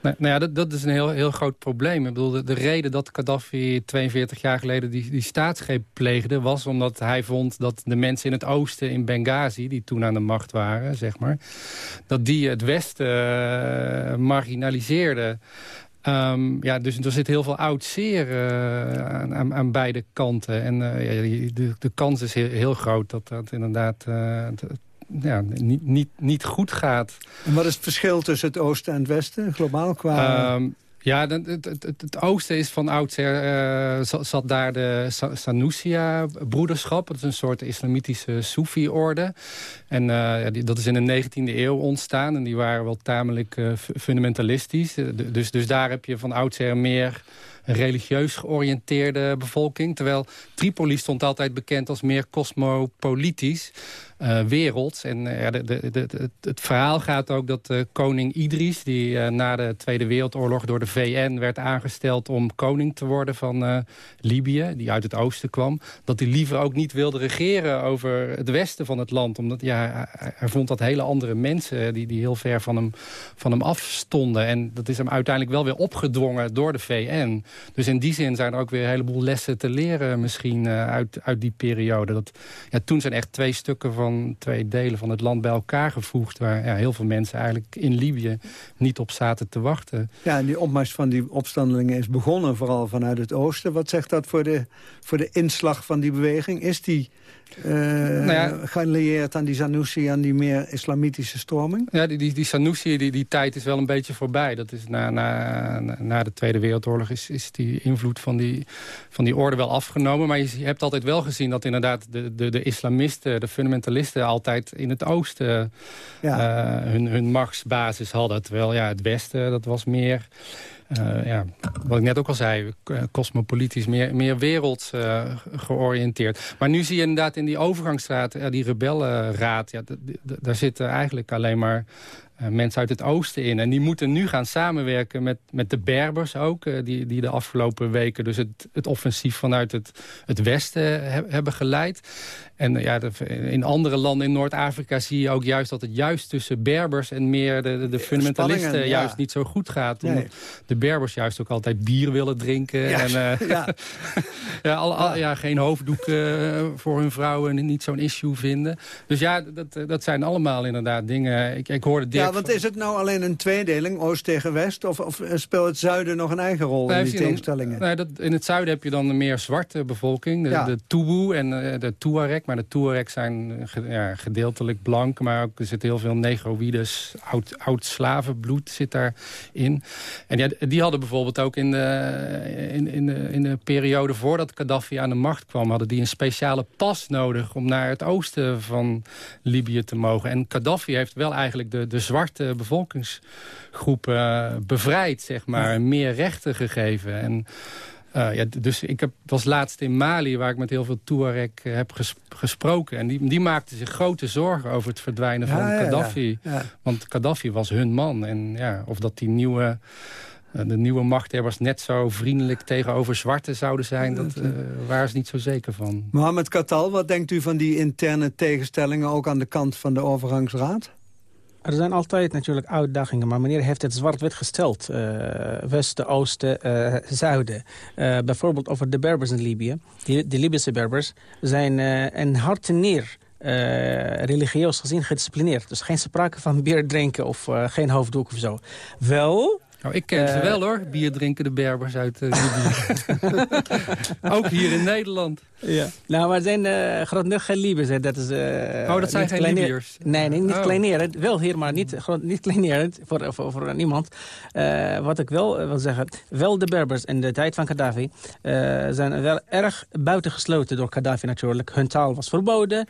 Nou, ja, dat, dat, is een heel, heel groot probleem. Ik bedoel, de, de, reden dat Gaddafi 42 jaar geleden die, die staatsgreep pleegde... was omdat hij vond dat de mensen in het oosten, in Benghazi... die toen aan de macht waren, zeg maar... dat die het westen uh, marginaliseerden. Um, ja, dus er zit heel veel oud zeer uh, aan, aan, beide kanten. En uh, ja, de, de kans is heel, groot dat dat inderdaad ja, niet, niet, niet goed gaat. En wat is het verschil tussen het oosten en het westen, globaal qua... Um, ja, het, het, het, het, oosten is van oudsher, uh, zat daar de Sanusia-broederschap. Dat is een soort islamitische Soefi-orde. En uh, ja, die, dat is in de 19e eeuw ontstaan. En die waren wel tamelijk uh, fundamentalistisch. Dus, dus daar heb je van oudsher meer religieus georiënteerde bevolking. Terwijl Tripoli stond altijd bekend als meer cosmopolitisch wereld. En uh, de, de, het verhaal gaat ook dat uh, koning Idris... die na de Tweede Wereldoorlog door de VN werd aangesteld... om koning te worden van Libië, die uit het oosten kwam... dat hij liever ook niet wilde regeren over het westen van het land. Omdat ja, hij vond dat hele andere mensen... die, die heel ver van hem, van hem afstonden. En dat is hem uiteindelijk wel weer opgedwongen door de VN. Dus in die zin zijn er ook weer een heleboel lessen te leren... misschien uit, uit die periode. Dat, ja, toen zijn echt twee stukken van twee delen van het land bij elkaar gevoegd... waar heel veel mensen eigenlijk in Libië niet op zaten te wachten. Ja, en die opmars van die opstandelingen is begonnen vooral vanuit het oosten. Wat zegt dat voor de, voor de inslag van die beweging? Is die uh, nou ja, aan die Sanusi, aan die meer islamitische stroming? Ja, die, die, die Sanusi, die, die tijd is wel een beetje voorbij. Dat is na, na, na de Tweede Wereldoorlog is, is die invloed van die, van die orde wel afgenomen. Maar je hebt altijd wel gezien dat inderdaad de, de, de islamisten, de fundamentalisten... altijd in het oosten ja. uh, hun, hun machtsbasis hadden. Terwijl ja, het westen, dat was meer... Uh, ja, wat ik net ook al zei, cosmopolitisch, meer, meer werelds uh, georiënteerd. Maar nu zie je inderdaad in die overgangsraad, uh, die rebellenraad... Ja, daar zitten eigenlijk alleen maar mensen uit het oosten in. En die moeten nu gaan samenwerken met, met de Berbers ook... die, die de afgelopen weken dus het, het offensief vanuit het, het westen hebben geleid. En ja, in andere landen in Noord-Afrika zie je ook juist dat het juist tussen Berbers en meer de, de fundamentalisten juist niet zo goed gaat. Omdat de Berbers juist ook altijd bier willen drinken. Ja, en, uh, ja. ja, al, ja, geen hoofddoek uh, voor hun vrouwen niet zo'n issue vinden. Dus ja, dat, dat zijn allemaal inderdaad dingen. Ik, ik hoorde Dirk ja, want is het nou alleen een tweedeling, Oost tegen West? Of, of speelt het zuiden nog een eigen rol in die tegenstellingen? nee, dat, in het zuiden heb je dan de meer zwarte bevolking. De, de Tubu en de Tuareg. Maar de Tuareg zijn ja, gedeeltelijk blank. Maar ook, er zit heel veel negroïdes, oud, oud zit daarin. En ja, die hadden bijvoorbeeld ook in de, in, in, de, in de periode voordat Gaddafi aan de macht kwam... hadden die een speciale pas nodig om naar het oosten van Libië te mogen. En Gaddafi heeft wel eigenlijk de, de zwarte bevolkingsgroepen bevrijd, zeg maar. Meer rechten gegeven. En uh, ja, dus ik heb, was laatst in Mali, waar ik met heel veel Tuareg uh, heb ges gesproken. En die, die maakten zich grote zorgen over het verdwijnen van ja, Gaddafi. Ja, Want Gaddafi was hun man. En ja, of dat die nieuwe, uh, de nieuwe machthebbers net zo vriendelijk tegenover zwarte zouden zijn... dat waren ze niet zo zeker van. Mohamed Katal, wat denkt u van die interne tegenstellingen... ook aan de kant van de overgangsraad? Er zijn altijd natuurlijk uitdagingen, maar meneer heeft het zwart-wit gesteld. Uh, westen, oosten, uh, zuiden. Uh, bijvoorbeeld over de Berbers in Libië. Die, de Libische Berbers zijn een hart en neer... religieus gezien gedisciplineerd. Dus geen sprake van bier drinken of geen hoofddoek of zo. Wel, nou, ik ken ze wel hoor, bier drinken de Berbers uit uh, Ook hier in Nederland. Ja. Nou, maar zijn uh, grotendeels geen Libiërs. Dat is, oh, dat zijn geen Libiërs? Nee, nee niet oh. kleinerend. Wel hier, maar niet, niet kleinerend voor, voor, voor niemand. Wat ik wel wil zeggen, wel de Berbers in de tijd van Gaddafi... zijn wel erg buitengesloten door Gaddafi natuurlijk. Hun taal was verboden.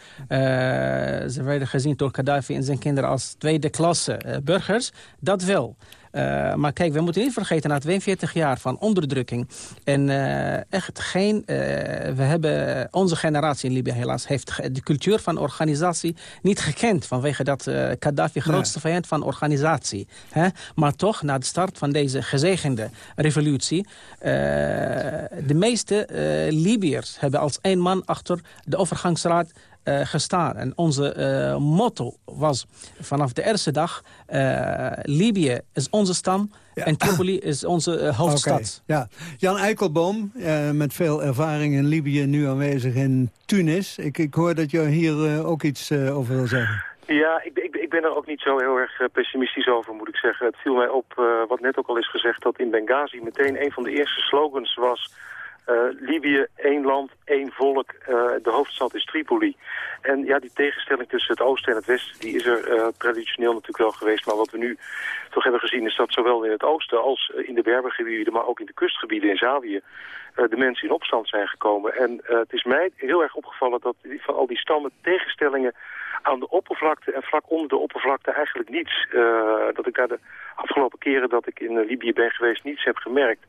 ze werden gezien door Gaddafi en zijn kinderen als tweede klasse burgers. Dat wel. Uh, maar kijk, we moeten niet vergeten, na 42 jaar van onderdrukking... en uh, echt geen... Uh, we hebben, onze generatie in Libië helaas... heeft de cultuur van organisatie niet gekend... vanwege dat Gaddafi grootste vijand van organisatie. Hè? Maar toch, na de start van deze gezegende revolutie... de meeste Libiërs hebben als één man achter de overgangsraad uh, gestaan. En onze uh, motto was vanaf de eerste dag... Uh, Libië is onze stam ja. en Tripoli is onze hoofdstad. Okay. Ja. Jan Eikelboom, met veel ervaring in Libië... nu aanwezig in Tunis. Ik, ik hoor dat je hier ook iets over wil zeggen. Ja, ik, ik, ik, ben er ook niet zo heel erg pessimistisch over, moet ik zeggen. Het viel mij op, uh, wat net ook al is gezegd, dat in Benghazi meteen een van de eerste slogans was... Uh, Libië, één land, één volk, uh, de hoofdstad is Tripoli. En ja, die tegenstelling tussen het oosten en het westen, die is er uh, traditioneel natuurlijk wel geweest. Maar wat we nu toch hebben gezien is dat zowel in het oosten als in de berbergebieden, maar ook in de kustgebieden in Zawië, de mensen in opstand zijn gekomen. En het is mij heel erg opgevallen dat van al die stammen tegenstellingen aan de oppervlakte en vlak onder de oppervlakte eigenlijk niets. dat ik daar de afgelopen keren dat ik in Libië ben geweest niets heb gemerkt.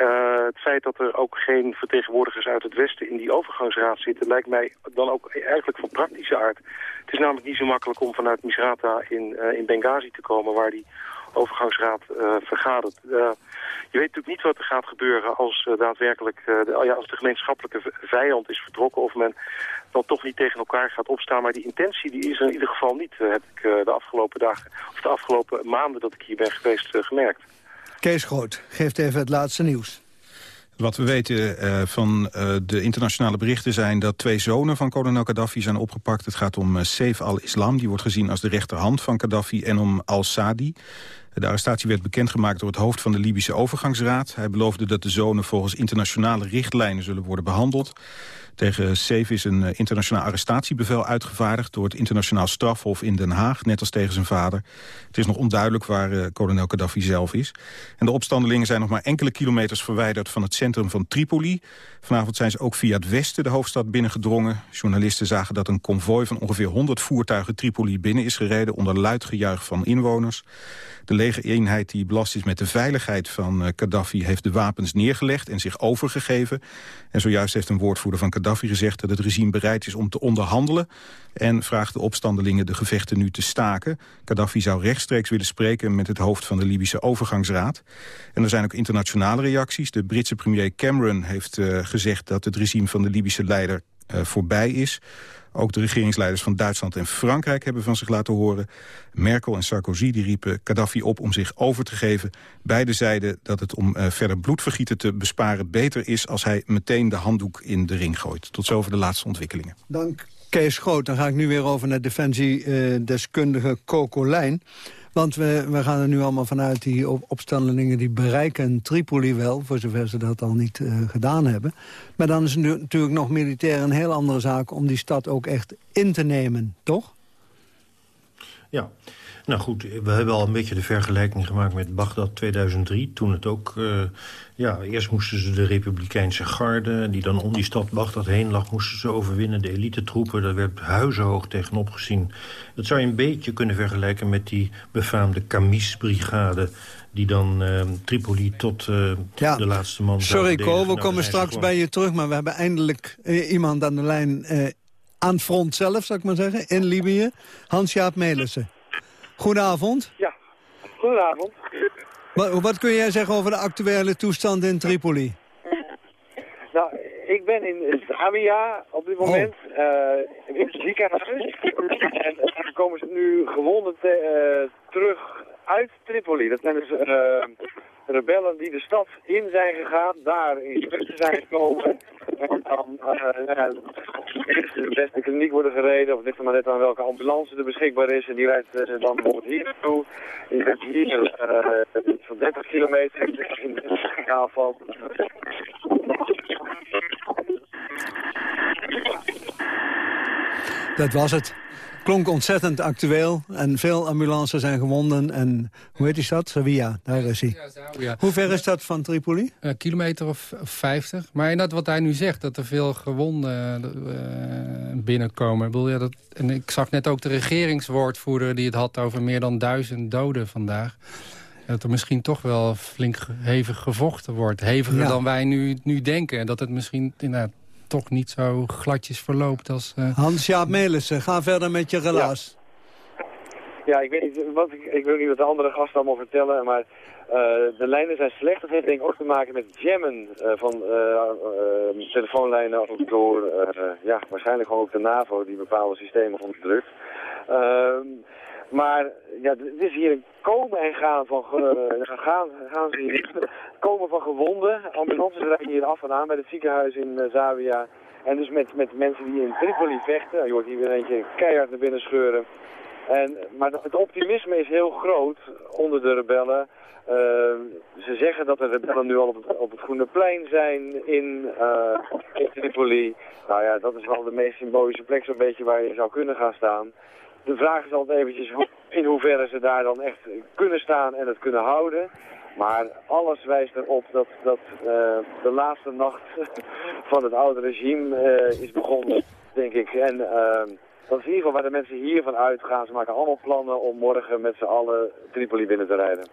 Uh, het feit dat er ook geen vertegenwoordigers uit het Westen in die overgangsraad zitten... lijkt mij dan ook eigenlijk van praktische aard. Het is namelijk niet zo makkelijk om vanuit Misrata in, in Benghazi te komen... waar die overgangsraad uh, vergadert. je weet natuurlijk niet wat er gaat gebeuren als daadwerkelijk de, oh ja, als de gemeenschappelijke vijand is vertrokken... of men dan toch niet tegen elkaar gaat opstaan. Maar die intentie die is er in ieder geval niet, heb ik de afgelopen dagen... of de afgelopen maanden dat ik hier ben geweest gemerkt. Kees Groot geeft even het laatste nieuws. Wat we weten uh, van uh, de internationale berichten zijn dat twee zonen van kolonel Gaddafi zijn opgepakt. Het gaat om uh, Saif al-Islam, die wordt gezien als de rechterhand van Gaddafi, en om al-Sadi. De arrestatie werd bekendgemaakt door het hoofd van de Libische overgangsraad. Hij beloofde dat de zonen volgens internationale richtlijnen zullen worden behandeld. Tegen Seif is een eh, internationaal arrestatiebevel uitgevaardigd... door het internationaal strafhof in Den Haag, net als tegen zijn vader. Het is nog onduidelijk waar uh, kolonel Gaddafi zelf is. En de opstandelingen zijn nog maar enkele kilometers verwijderd... van het centrum van Tripoli. Vanavond zijn ze ook via het westen de hoofdstad binnengedrongen. Journalisten zagen dat een konvooi van ongeveer 100 voertuigen Tripoli binnen is gereden... onder luid gejuich van inwoners. De legereenheid die belast is met de veiligheid van Gaddafi... heeft de wapens neergelegd en zich overgegeven. En zojuist heeft een woordvoerder van Gaddafi gezegd... dat het regime bereid is om te onderhandelen... en vraagt de opstandelingen de gevechten nu te staken. Gaddafi zou rechtstreeks willen spreken met het hoofd van de Libische overgangsraad. En er zijn ook internationale reacties. De Britse premier Cameron heeft gezegd dat het regime van de Libische leider voorbij is... Ook de regeringsleiders van Duitsland en Frankrijk hebben van zich laten horen. Merkel en Sarkozy die riepen Gaddafi op om zich over te geven. Beide zeiden dat het om uh, verder bloedvergieten te besparen beter is... als hij meteen de handdoek in de ring gooit. Tot zover de laatste ontwikkelingen. Dank Kees Groot. Dan ga ik nu weer over naar defensiedeskundige uh, Coco Lijn. Want we, we gaan er nu allemaal vanuit, die op, opstandelingen die bereiken Tripoli wel... voor zover ze dat al niet uh, gedaan hebben. Maar dan is het nu, natuurlijk nog militair een heel andere zaak... om die stad ook echt in te nemen, toch? Ja, nou goed, we hebben al een beetje de vergelijking gemaakt met Bagdad 2003. Toen het ook, uh, ja, eerst moesten ze de Republikeinse garde... die dan om die stad Bagdad heen lag, moesten ze overwinnen. De elite-troepen, daar werd huizenhoog tegenop gezien. Dat zou je een beetje kunnen vergelijken met die befaamde Camis-brigade die dan uh, Tripoli tot uh, ja. de laatste man... Sorry Co, we nou, komen straks gewoon... bij je terug... maar we hebben eindelijk uh, iemand aan de lijn aan front zelf, zou ik maar zeggen, in Libië. Hans-Jaap Melissen. Goedenavond. Ja, goedenavond. Wat, wat, kun jij zeggen over de actuele toestand in Tripoli? Nou, ik ben in Zawiya op dit moment, oh. uh, in het ziekenhuis. En er komen ze nu gewonden te, uh, terug uit Tripoli. Dat zijn dus uh, rebellen die de stad in zijn gegaan, daar in zijn gekomen. En dan uh, ja, de beste kliniek worden gereden, of ligt er maar net aan welke ambulance er beschikbaar is. En die rijdt uh, dan bijvoorbeeld hier naartoe. Rijdt hier uh, van 30 kilometer in de aanval. Dat was het. Klonk ontzettend actueel en veel ambulances zijn gewonden. En hoe heet die stad? Sevilla, daar is hij. Ja, hoe ver is dat van Tripoli? Een kilometer of vijftig. Maar inderdaad wat hij nu zegt, dat er veel gewonden uh, binnenkomen. Ik, bedoel, ja, dat, en ik zag net ook de regeringswoordvoerder die het had over meer dan duizend doden vandaag dat er misschien toch wel flink hevig gevochten wordt. Heviger ja. dan wij nu, nu denken. En dat het misschien inderdaad toch niet zo gladjes verloopt als... Uh... Hans-Jaap Melissen, ga verder met je relaas. Ja. ja, ik weet niet wat ik, ik wil niet wat de andere gasten allemaal vertellen, maar uh, de lijnen zijn slecht. Dat heeft denk ik ook te maken met jammen uh, van telefoonlijnen ook door, ja, waarschijnlijk gewoon ook de NAVO die bepaalde systemen onderdrukt. Maar ja, het is hier een komen en gaan van, gaan, gaan ze hier, komen van gewonden. Ambulances rijden hier af en aan bij het ziekenhuis in uh, Zavia. En dus met, met mensen die in Tripoli vechten. Je hoort hier weer eentje keihard naar binnen scheuren. En, maar het optimisme is heel groot onder de rebellen. Uh, ze zeggen dat de rebellen nu al op het, op het Groene Plein zijn in, uh, in Tripoli. Nou ja, dat is wel de meest symbolische plek zo'n beetje waar je zou kunnen gaan staan. De vraag is altijd eventjes in hoeverre ze daar dan echt kunnen staan en het kunnen houden. Maar alles wijst erop dat, dat uh, de laatste nacht van het oude regime uh, is begonnen, denk ik. En uh, dat is in ieder geval waar de mensen hiervan uitgaan. Ze maken allemaal plannen om morgen met z'n allen Tripoli binnen te rijden.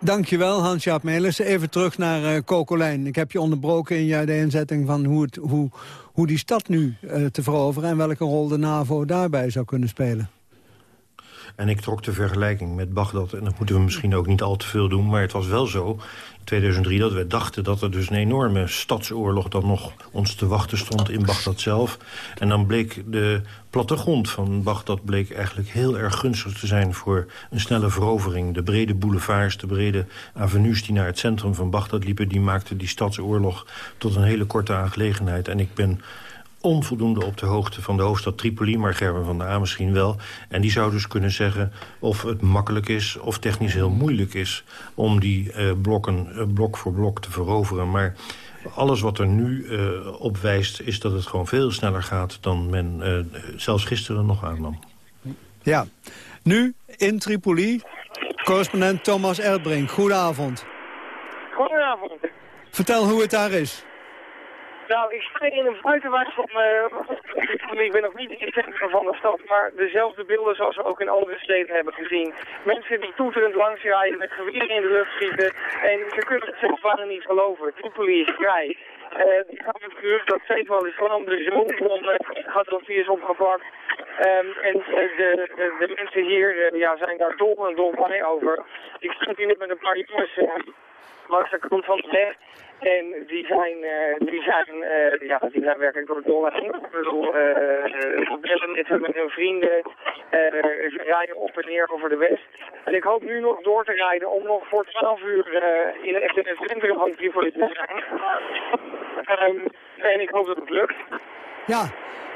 Dankjewel Hans-Jaap Melissen. Even terug naar uh, Kokolijn. Ik heb je onderbroken in de inzetting van hoe, het, hoe, hoe die stad nu uh, te veroveren... en welke rol de NAVO daarbij zou kunnen spelen. En ik trok de vergelijking met Bagdad. En dat moeten we misschien ook niet al te veel doen. Maar het was wel zo in 2003 dat we dachten dat er dus een enorme stadsoorlog... dan nog ons te wachten stond in Bagdad zelf. En dan bleek de plattegrond van Bagdad bleek eigenlijk heel erg gunstig te zijn... voor een snelle verovering. De brede boulevards, de brede avenues die naar het centrum van Bagdad liepen... die maakten die stadsoorlog tot een hele korte aangelegenheid. En ik ben onvoldoende op de hoogte van de hoofdstad Tripoli... maar Gerben van der A misschien wel. En die zou dus kunnen zeggen of het makkelijk is... of technisch heel moeilijk is om die uh, blokken uh, blok voor blok te veroveren. Maar alles wat er nu uh, op wijst is dat het gewoon veel sneller gaat... dan men zelfs gisteren nog aannam. Ja, nu in Tripoli, correspondent Thomas Erdbrink. Goedenavond. Goedenavond. Vertel hoe het daar is. Nou, ik sta in een buitenwijk van... Uh, ik ben nog niet in het centrum van de stad, maar dezelfde beelden zoals we ook in andere steden hebben gezien. Mensen die toeterend langs rijden, met geweren in de lucht schieten. En ze kunnen het zelf bijna niet geloven. Tripoli is vrij. Uh, ik had het gerucht dat Saif al-Islam, de zoon van is opgepakt. Um, en de, de, de, mensen hier uh, ja, zijn daar dol en dol blij over. Ik stond hier met een paar jongens langs de kant van de weg. En die zijn, uh, die zijn, uh, ja, die zijn werkelijk door het dolle heen. Uh, bellen met hun vrienden, ze rijden op en neer over de West. En ik hoop nu nog door te rijden om nog voor 12 uur in het, echt in het centrum van Tripoli te zijn. um, en ik hoop dat het lukt. Ja,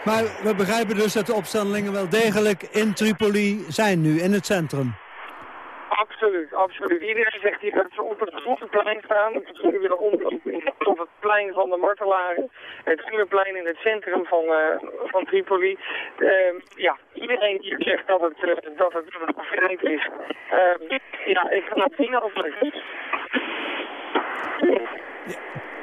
maar we begrijpen dus dat de opstandelingen wel degelijk in Tripoli zijn nu, in het centrum. Absoluut, absoluut. Iedereen zegt hier dat ze op het grote plein staan. Ze willen omlopen op het plein van de martelaren. Het plein in het centrum van, uh, van Tripoli. Uh, ja, iedereen hier zegt dat het, uh, dat het, dat het is. Uh, ja, ik ga het zien overigens.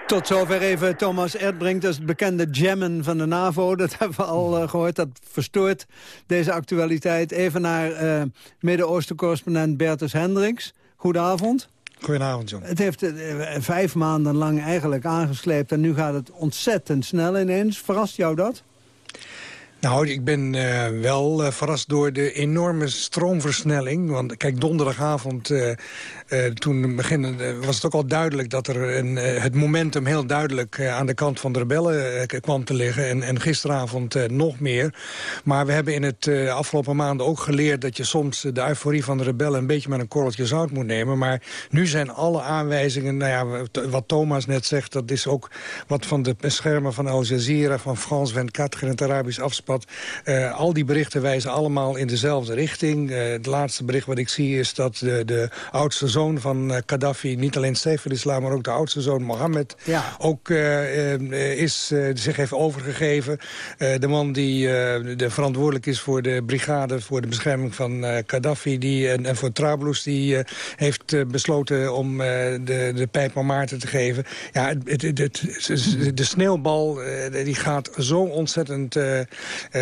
Tot zover even Thomas Erdbrink, dat is het bekende jammen van de NAVO. Dat hebben we al uh, gehoord, dat verstoort deze actualiteit. Even naar uh, Midden-Oosten-correspondent Bertus Hendricks. Goedenavond. Goedenavond, John. Het heeft uh, vijf maanden lang eigenlijk aangesleept... en nu gaat het ontzettend snel ineens. Verrast jou dat? Nou, ik ben uh, wel uh, verrast door de enorme stroomversnelling. Want kijk, donderdagavond, uh, toen beginnen, was het ook al duidelijk... dat er een, het momentum heel duidelijk aan de kant van de rebellen kwam te liggen. En, en gisteravond nog meer. Maar we hebben in het afgelopen maanden ook geleerd... dat je soms de euforie van de rebellen een beetje met een korreltje zout moet nemen. Maar nu zijn alle aanwijzingen, nou ja, wat Thomas net zegt... dat is ook wat van de schermen van Al Jazeera, van France 24 en het Arabisch afspraak uh, al die berichten wijzen allemaal in dezelfde richting. Uh, het laatste bericht wat ik zie is dat de, de oudste zoon van uh, Gaddafi... niet alleen Stefan Islam, maar ook de oudste zoon Mohammed... Ja. ook is, zich heeft overgegeven. de man die de verantwoordelijk is voor de brigade... voor de bescherming van Gaddafi die, en, en voor Trablus... die heeft besloten om de, de pijp aan Maarten te geven. Ja, het, het, het, de sneeuwbal die gaat zo ontzettend uh,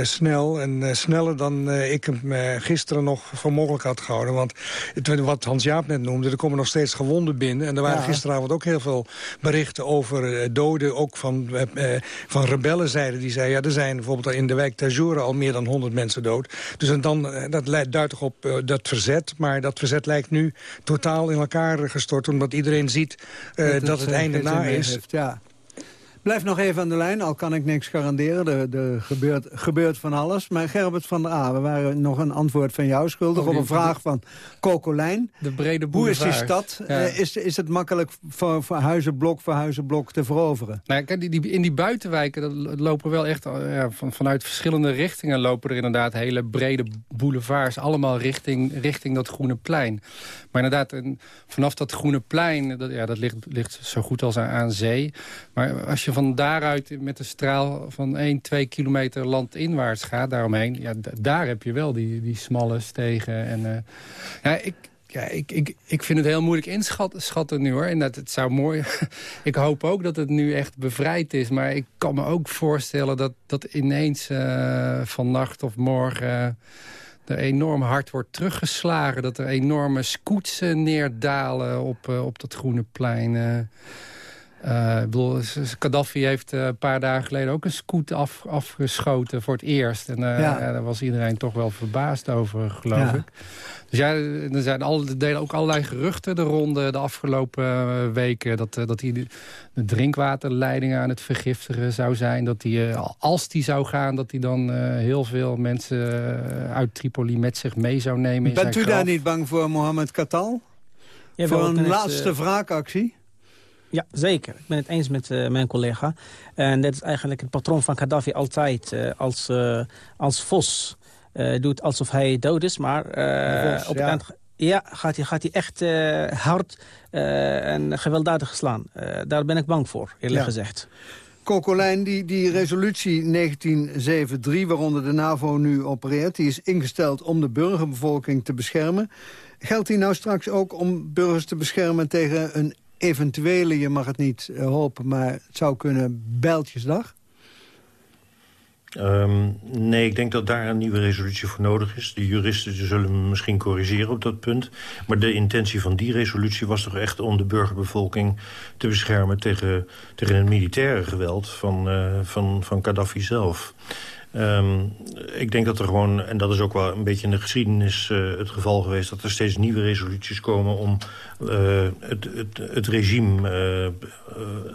snel. En uh, sneller dan uh, ik hem gisteren nog voor mogelijk had gehouden. Want het, wat Hans-Jaap net noemde, er komen nog steeds gewonden binnen. En er waren ja. gisteravond ook heel veel berichten over doden. Ook van, van rebellenzijde. Die zei, ja, er zijn bijvoorbeeld in de wijk Tajoura al meer dan 100 mensen dood. Dus en dan, dat leidt toch op dat verzet. Maar dat verzet lijkt nu totaal in elkaar gestort. Omdat iedereen ziet dat het, dat het einde na is. Heeft, ja. Blijf nog even aan de lijn, al kan ik niks garanderen. Er, er gebeurt, gebeurt, van alles. Maar Gerbert van der A, we waren nog een antwoord van jou schuldig... Oh, op een vraag van Kokolijn. De brede Hoe is die stad? Ja. Uh, is, is het makkelijk voor, voor huizenblok voor huizenblok te veroveren? Nou, kijk, die, die, in die buitenwijken dat lopen wel echt... Ja, van, vanuit verschillende richtingen lopen er inderdaad hele brede boulevards. Allemaal richting, richting dat Groene Plein. Maar inderdaad, en vanaf dat Groene Plein... Dat, ja, dat ligt, ligt zo goed als aan, aan zee. Maar als je van daaruit met een straal van 1, 2 kilometer landinwaarts gaat, daaromheen... Ja, daar heb je wel die, die smalle stegen. En, uh, ja, ik, ja, ik, ik, ik vind het heel moeilijk inschatten nu hoor. En dat het zou mooi. ik hoop ook dat het nu echt bevrijd is. Maar ik kan me ook voorstellen dat, dat ineens uh, vannacht of morgen. Er enorm hard wordt teruggeslagen. Dat er enorme scootsen neerdalen op, uh, op dat groene plein. Uh, ik bedoel, Gaddafi heeft uh, een paar dagen geleden ook een scoot af, afgeschoten voor het eerst. En uh, ja. ja. daar was iedereen toch wel verbaasd over, geloof ja. ik. Dus ja, er zijn alle, delen ook allerlei geruchten de ronde de afgelopen weken. Dat, dat hij de, drinkwaterleidingen aan het vergiftigen zou zijn. Dat hij, als die zou gaan, dat hij dan heel veel mensen uit Tripoli met zich mee zou nemen. Bent u daar niet bang voor, Mohammed Katal? Ja, voor een laatste wraakactie? Ja, zeker. Ik ben het eens met uh, mijn collega. En dat is eigenlijk het patroon van Gaddafi altijd uh, als, uh, als vos. doet alsof hij dood is, maar vos, op ja. het eind... Ja, gaat hij, gaat hij echt hard en gewelddadig slaan. daar ben ik bang voor, eerlijk ja. gezegd. Kokolijn, die, die resolutie 1973, waaronder de NAVO nu opereert... die is ingesteld om de burgerbevolking te beschermen. Geldt die nou straks ook om burgers te beschermen tegen een eventuele, je mag het niet uh, hopen... maar het zou kunnen Bijltjesdag? Um, nee, ik denk dat daar een nieuwe resolutie voor nodig is. De juristen zullen me misschien corrigeren op dat punt. Maar de intentie van die resolutie was toch echt om de burgerbevolking te beschermen... tegen, tegen het militaire geweld van, uh, van, van Gaddafi zelf. Um, ik denk dat er gewoon, en dat is ook wel een beetje in de geschiedenis uh, het geval geweest... dat er steeds nieuwe resoluties komen om uh, het, het, het regime, uh,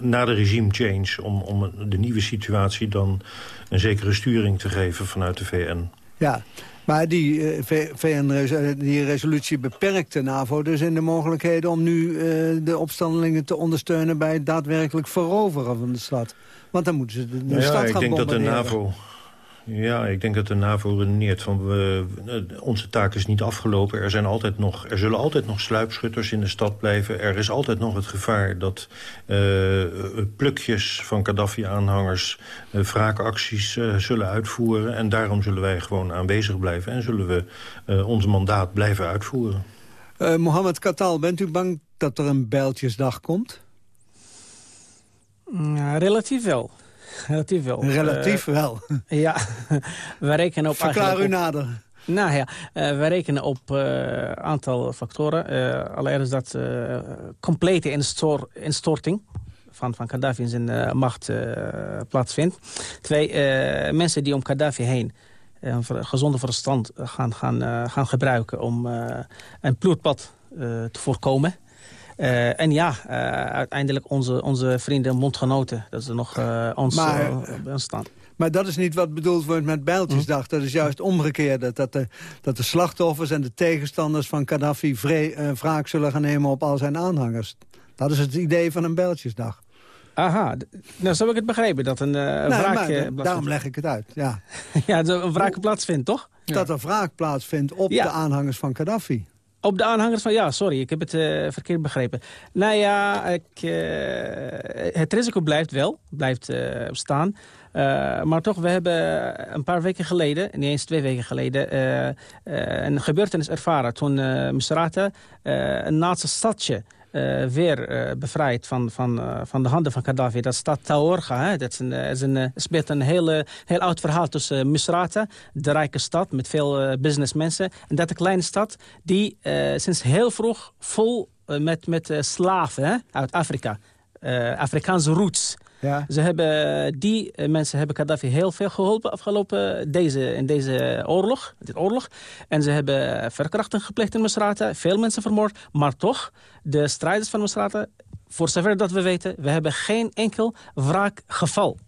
na de regime change... Om, om de nieuwe situatie dan een zekere sturing te geven vanuit de VN. Ja, maar die, VN, die resolutie beperkt de NAVO dus in de mogelijkheden... om nu de opstandelingen te ondersteunen bij het daadwerkelijk veroveren van de stad. Want dan moeten ze de, de ja, stad ik gaan denk dat de. NAVO ja, ik denk dat de NAVO redeneert van we, onze taak is niet afgelopen. Er, zijn altijd nog, er zullen altijd nog sluipschutters in de stad blijven. Er is altijd nog het gevaar dat uh, plukjes van Gaddafi-aanhangers uh, wraakacties uh, zullen uitvoeren. En daarom zullen wij gewoon aanwezig blijven en zullen we ons mandaat blijven uitvoeren. Mohammed Katal, bent u bang dat er een bijltjesdag komt? Ja, relatief wel. Relatief wel. Relatief uh, wel. ja, we rekenen op... Verklaar u nader. Nou ja, uh, we rekenen op een uh, aantal factoren. Uh, allereerst dat complete instor instorting van, van Gaddafi in zijn macht plaatsvindt. Twee, mensen die om Gaddafi heen een gezonde verstand gaan, gaan, gaan gebruiken om een bloedpad te voorkomen. Uh, en ja, uh, uiteindelijk onze, onze vrienden en mondgenoten. Dat is er nog uh, ons maar, uh, staan. Maar dat is niet wat bedoeld wordt met Bijltjesdag. Dat is juist omgekeerd. Dat de, dat de slachtoffers en de tegenstanders van Gaddafi wraak zullen gaan nemen op al zijn aanhangers. Dat is het idee van een Bijltjesdag. Aha, nou zo heb ik het begrepen. Dat een uh, nee, wraak... Maar, daarom leg ik het uit, ja. ja, dat een wraak plaatsvindt, toch? Dat er wraak plaatsvindt op ja. de aanhangers van Gaddafi. Op de aanhangers van, ja, sorry, ik heb het uh, verkeerd begrepen. Nou ja, ik, uh, het risico blijft wel, blijft uh, staan. maar toch, we hebben een paar weken geleden, niet eens twee weken geleden... een gebeurtenis ervaren toen Misrata een Nazi stadje... Uh, weer uh, bevrijd van, van, uh, van de handen van Gaddafi. Dat staat Taorga. Hè? Dat is een, is een, speelt een heel, heel oud verhaal tussen Misrata, de rijke stad met veel businessmensen, en dat een kleine stad die sinds heel vroeg vol met, met slaven hè? uit Afrika, Afrikaanse roots. Ja. Ze hebben, die mensen hebben Gaddafi heel veel geholpen afgelopen deze, in deze oorlog, dit oorlog. En ze hebben verkrachting gepleegd in Misrata, veel mensen vermoord. Maar toch, de strijders van Misrata, voor zover dat we weten, we hebben geen enkel wraakgeval.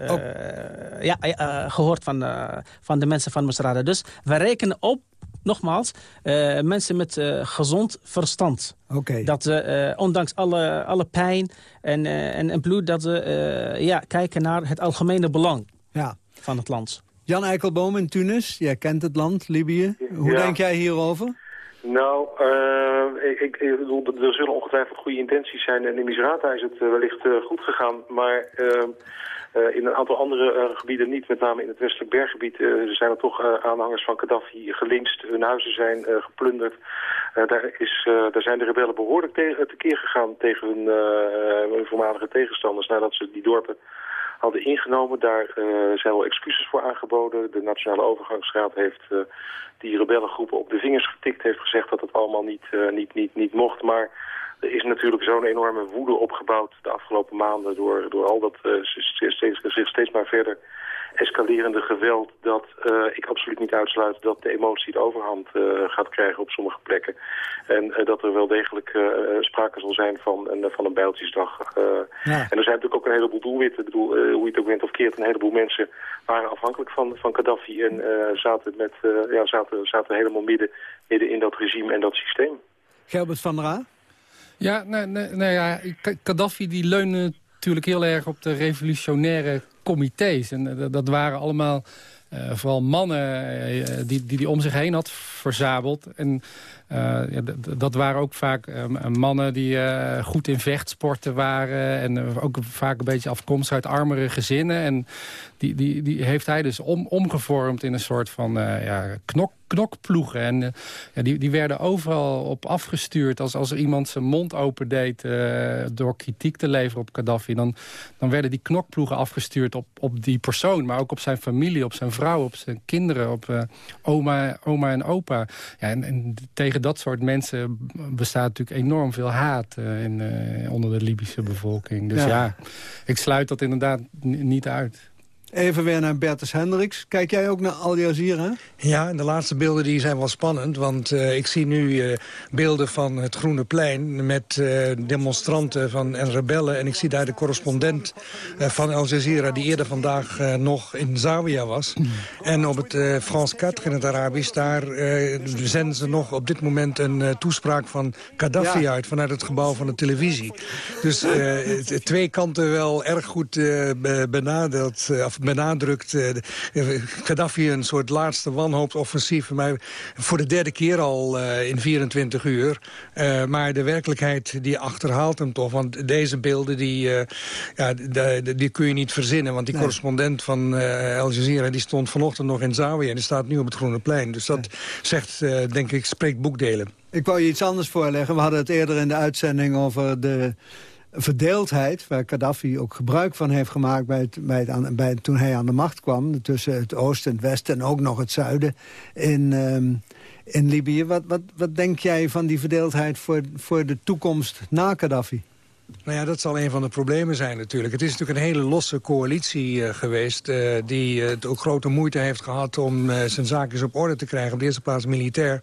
Uh, ja, uh, gehoord van, uh, van de mensen van Misrata. Dus we rekenen op nogmaals, uh, mensen met uh, gezond verstand. Okay. Dat ze, uh, ondanks alle, alle pijn en, en, en, bloed, dat ze ja, kijken naar het algemene belang ja. van het land. Jan Eikelboom in Tunis, jij kent het land, Libië. Hoe ja. denk jij hierover? Nou, ik, ik, ik bedoel, er zullen ongetwijfeld goede intenties zijn. En in Misrata is het wellicht goed gegaan, maar... Uh, in een aantal andere uh, gebieden niet, met name in het westelijk berggebied, uh, zijn er toch aanhangers van Gaddafi gelinst. Hun huizen zijn geplunderd. daar, is, daar zijn de rebellen behoorlijk tegen, tekeer gegaan tegen hun, hun voormalige tegenstanders nadat ze die dorpen hadden ingenomen. Daar zijn wel excuses voor aangeboden. De Nationale Overgangsraad heeft die rebellengroepen op de vingers getikt. Heeft gezegd dat het allemaal niet, niet, niet, niet mocht, maar... Er is natuurlijk zo'n enorme woede opgebouwd de afgelopen maanden... door, door al dat uh, steeds, zich steeds maar verder escalerende geweld... dat uh, ik absoluut niet uitsluit dat de emotie de overhand uh, gaat krijgen op sommige plekken. En dat er wel degelijk sprake zal zijn van een, van een bijltjesdag. Ja. En er zijn natuurlijk ook een heleboel doelwitten. Ik bedoel, hoe je het ook bent of keert, een heleboel mensen waren afhankelijk van, van Gaddafi... en zaten, met, ja, zaten, zaten helemaal midden, midden in dat regime en dat systeem. Gelbert van der Aa? Ja, nou, ja, Gaddafi die leunde natuurlijk heel erg op de revolutionaire comité's. En dat waren allemaal vooral mannen die, die die om zich heen had verzabeld. En ja, dat waren ook vaak mannen die goed in vechtsporten waren. En ook vaak een beetje afkomstig uit armere gezinnen. En die, die, die heeft hij dus om, omgevormd in een soort van ja, knok knokploegen. En ja, die, die werden overal op afgestuurd. Als, als er iemand zijn mond opendeed uh, door kritiek te leveren op Gaddafi... dan, dan werden die knokploegen afgestuurd op, op die persoon. Maar ook op zijn familie, op zijn vrouw, op zijn kinderen... op uh, oma, oma en opa. Ja, en, en, tegen dat soort mensen bestaat natuurlijk enorm veel haat... in, onder de Libische bevolking. Dus ja, ja ik sluit dat inderdaad niet uit. Even weer naar Bertus Hendricks. Kijk jij ook naar Al Jazeera? Ja, de laatste beelden die zijn wel spannend. Want uh, ik zie nu uh, beelden van het Groene Plein... met uh, demonstranten van, en rebellen. En ik zie daar de correspondent van Al Jazeera... die eerder vandaag nog in Zawiya was. Mm. En op het Frans 4 in het Arabisch... daar zenden ze nog op dit moment een toespraak van Gaddafi ja. uit... vanuit het gebouw van de televisie. Dus twee kanten wel erg goed benadeeld... of benadrukt uh, Gaddafi een soort laatste wanhoopsoffensief. Maar voor de derde keer al uh, in 24 uur. Maar de werkelijkheid die achterhaalt hem toch. Want deze beelden die, ja, die, die kun je niet verzinnen. Want die nee. correspondent van Al Jazeera die stond vanochtend nog in Zawiya. En die staat nu op het Groene Plein. Dus dat nee. zegt, denk ik, spreekt boekdelen. Ik wou je iets anders voorleggen. We hadden het eerder in de uitzending over de verdeeldheid... waar Gaddafi ook gebruik van heeft gemaakt bij het, bij bij, toen hij aan de macht kwam... tussen het oosten en het westen en ook nog het zuiden in, um, in Libië. Wat, wat, wat denk jij van die verdeeldheid voor, voor de toekomst na Gaddafi? Nou ja, dat zal een van de problemen zijn natuurlijk. Het is natuurlijk een hele losse coalitie uh, geweest... Uh, die uh, ook grote moeite heeft gehad om zijn zaakjes op orde te krijgen. Op de eerste plaats militair,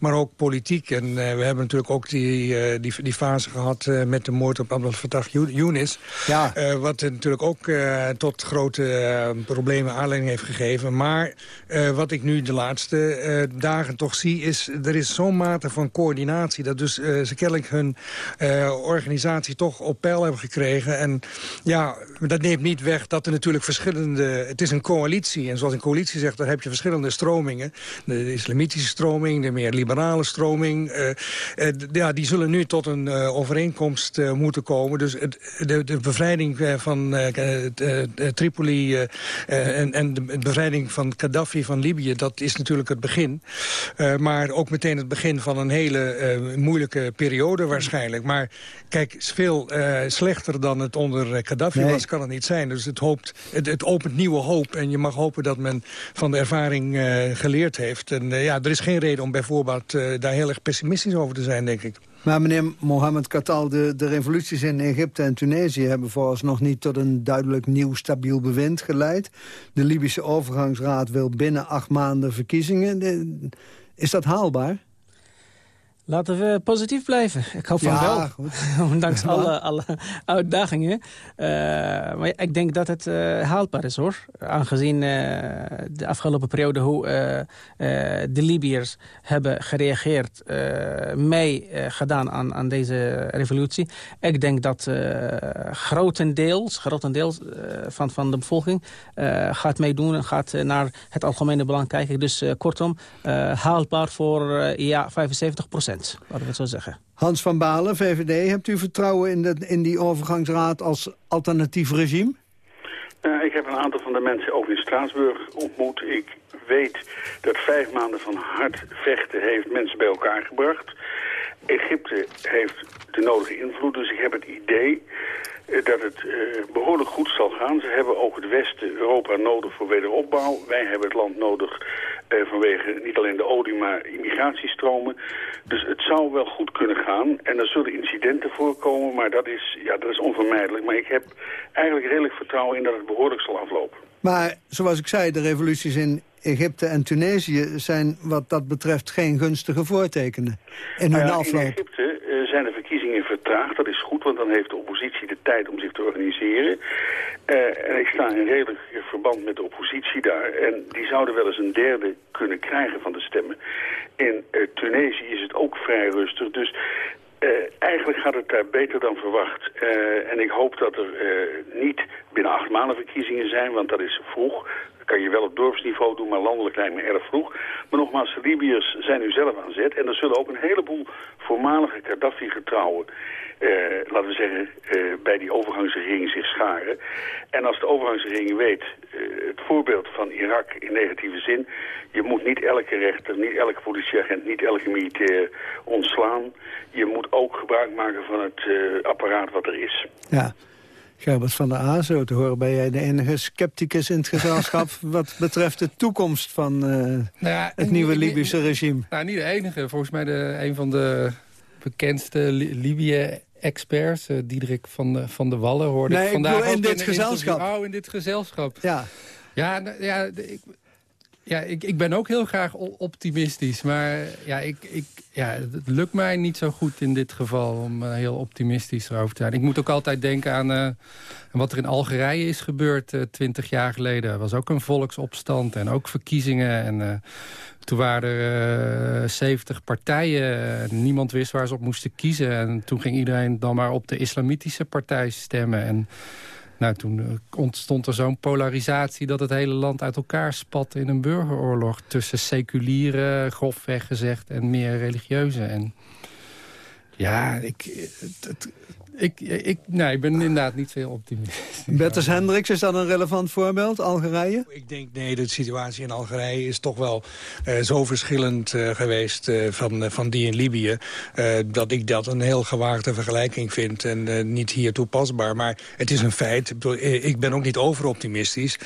maar ook politiek. En we hebben natuurlijk ook die, die, die fase gehad met de moord op Abdel Fattah Younis. Ja. wat natuurlijk ook tot grote problemen aanleiding heeft gegeven. Maar wat ik nu de laatste dagen toch zie... is er is zo'n mate van coördinatie... dat dus ze kennelijk hun organisatie toch op peil hebben gekregen. En ja, dat neemt niet weg dat er natuurlijk verschillende... Het is een coalitie. En zoals een coalitie zegt, daar heb je verschillende stromingen. De islamitische stroming, de meer liberale stroming. Uh, uh, ja, die zullen nu tot een uh, overeenkomst moeten komen. Dus de, de, bevrijding van Tripoli en, en, de bevrijding van Gaddafi van Libië... dat is natuurlijk het begin. maar ook meteen het begin van een hele moeilijke periode waarschijnlijk. Maar kijk, veel uh, slechter dan het onder Gaddafi nee. was, kan het niet zijn. Dus het, hoopt, het, het, opent nieuwe hoop. En je mag hopen dat men van de ervaring uh, geleerd heeft. En uh, ja, er is geen reden om bijvoorbeeld daar heel erg pessimistisch over te zijn, denk ik. Maar meneer Mohammed Katal, de, de revoluties in Egypte en Tunesië... hebben volgens nog niet tot een duidelijk nieuw stabiel bewind geleid. De Libische overgangsraad wil binnen acht maanden verkiezingen. Is dat haalbaar? Laten we positief blijven. Ik hoop van wel. Goed. Ondanks alle, alle uitdagingen. Uh, maar ik denk dat het uh, haalbaar is hoor. Aangezien uh, de afgelopen periode hoe de Libiërs hebben gereageerd. mee gedaan aan, aan deze revolutie. Ik denk dat grotendeels, grotendeels van, van de bevolking gaat meedoen. En gaat naar het algemene belang kijken. Dus kortom, haalbaar voor ja, 75 procent laten we het zo zeggen. Hans van Balen, VVD, hebt u vertrouwen in, de, in die overgangsraad als alternatief regime? Uh, ik heb een aantal van de mensen ook in Straatsburg ontmoet. Ik weet dat vijf maanden van hard vechten heeft mensen bij elkaar gebracht. Egypte heeft de nodige invloed, dus ik heb het idee dat het uh, behoorlijk goed zal gaan. Ze hebben ook het Westen, Europa nodig voor wederopbouw. Wij hebben het land nodig uh, vanwege niet alleen de olie, maar immigratiestromen. Dus het zou wel goed kunnen gaan. En er zullen incidenten voorkomen, maar dat is, ja, dat is onvermijdelijk. Maar ik heb eigenlijk redelijk vertrouwen in dat het behoorlijk zal aflopen. Maar zoals ik zei, de revoluties in Egypte en Tunesië zijn wat dat betreft geen gunstige voortekenen in hun ja, afloop. In Egypte uh, zijn de verkiezingen Dat is goed, want dan heeft de oppositie de tijd om zich te organiseren. Uh, en ik sta in redelijk verband met de oppositie daar. En die zouden wel eens een derde kunnen krijgen van de stemmen. In uh, Tunesië is het ook vrij rustig. Dus uh, eigenlijk gaat het daar beter dan verwacht. En ik hoop dat er niet binnen acht maanden verkiezingen zijn, want dat is vroeg. Kan je wel op dorpsniveau doen, maar landelijk lijkt me erg vroeg. Maar nogmaals, Libiërs zijn nu zelf aan zet. En er zullen ook een heleboel voormalige Gaddafi-getrouwen uh, laten we zeggen, uh, bij die overgangsregering zich scharen. En als de overgangsregering weet, uh, het voorbeeld van Irak in negatieve zin... je moet niet elke rechter, niet elke politieagent, niet elke militair ontslaan. Je moet ook gebruik maken van het apparaat wat er is. Ja. Gerbert van der A, zo te horen ben jij de enige scepticus in het gezelschap... wat betreft de toekomst van nou ja, het nieuwe Libische regime. Nou, niet de enige. Volgens mij de, een van de bekendste Libië experts. Uh, Diederik van de, van de Wallen hoorde nee, ik vandaag in, in dit gezelschap. Oh, in dit gezelschap. Ja. Ja, nou, ja, ik, ja ik, ik ben ook heel graag optimistisch. Maar ja, ik, ik, ja, het lukt mij niet zo goed in dit geval om uh, heel optimistisch erover te zijn. Ik moet ook altijd denken aan uh, wat er in Algerije is gebeurd twintig jaar geleden. Er was ook een volksopstand en ook verkiezingen. En toen waren er uh, 70 partijen. niemand wist waar ze op moesten kiezen. En toen ging iedereen dan maar op de islamitische partij stemmen. En nou, toen ontstond er zo'n polarisatie... dat het hele land uit elkaar spatte in een burgeroorlog... tussen seculiere, grofweg gezegd, en meer religieuze. En ja, ik, het, ik, ik, nee, ik ben inderdaad niet veel optimistisch. Bertus Hendricks, is dat een relevant voorbeeld, Algerije? Ik denk, nee, de situatie in Algerije is toch wel uh, zo verschillend uh, geweest uh, van, van die in Libië... dat ik dat een heel gewaagde vergelijking vind en niet hier toepasbaar. Maar het is een feit. Ik ben ook niet overoptimistisch.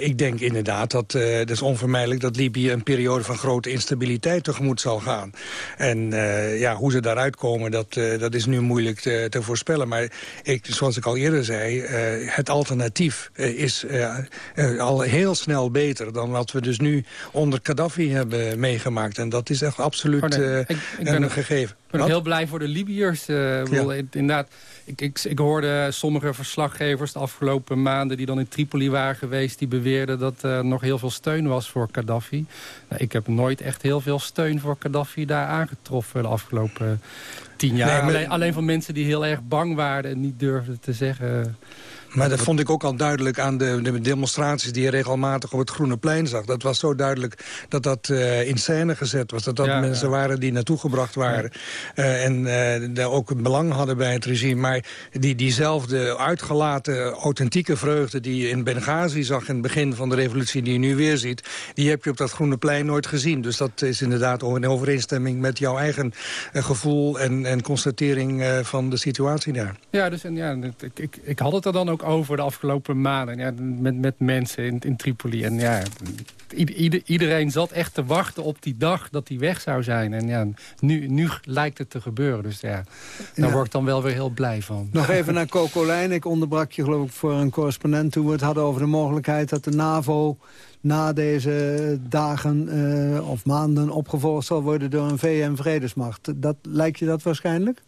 ik denk inderdaad dat het is onvermijdelijk dat Libië een periode van grote instabiliteit tegemoet zal gaan. En ja, hoe ze daaruit komen, dat, dat is nu moeilijk te, te voorspellen. Maar ik, zoals ik al eerder zei, uh, het alternatief uh, is uh, al heel snel beter... dan wat we dus nu onder Gaddafi hebben meegemaakt. En dat is echt absoluut oh nee, ik, een gegeven. Ik ben ook heel blij voor de Libiërs. Ja. Inderdaad, ik, ik, ik, hoorde sommige verslaggevers de afgelopen maanden... die dan in Tripoli waren geweest... die beweerden dat er nog heel veel steun was voor Gaddafi. Nou, ik heb nooit echt heel veel steun voor Gaddafi daar aangetroffen... de afgelopen tien jaar. Nee, maar... alleen, alleen van mensen die heel erg bang waren... en niet durfden te zeggen... Maar dat vond ik ook al duidelijk aan de, de, demonstraties die je regelmatig op het Groene Plein zag. Dat was zo duidelijk dat dat uh, in scène gezet was. Dat dat ja, mensen ja. waren die naartoe gebracht waren. Ja. Uh, en uh, daar ook een belang hadden bij het regime. Maar die, diezelfde uitgelaten, authentieke vreugde die je in Benghazi zag... in het begin van de revolutie die je nu weer ziet... die heb je op dat Groene Plein nooit gezien. Dus dat is inderdaad in overeenstemming met jouw eigen gevoel... en, en constatering van de situatie daar. Ja, dus en, ja, ik, ik, ik had het er dan ook over de afgelopen maanden. Ja, met, met mensen in, in Tripoli. En ja, ieder, iedereen zat echt te wachten op die dag dat hij weg zou zijn. En ja, nu, nu lijkt het te gebeuren. Dus ja, daar ja. word ik dan wel weer heel blij van. Nog even naar Coco Lijn. Ik onderbrak je geloof ik voor een correspondent... toen we het hadden over de mogelijkheid dat de NAVO na deze dagen uh, of maanden opgevolgd zal worden door een VN-vredesmacht. Dat, lijkt je dat waarschijnlijk?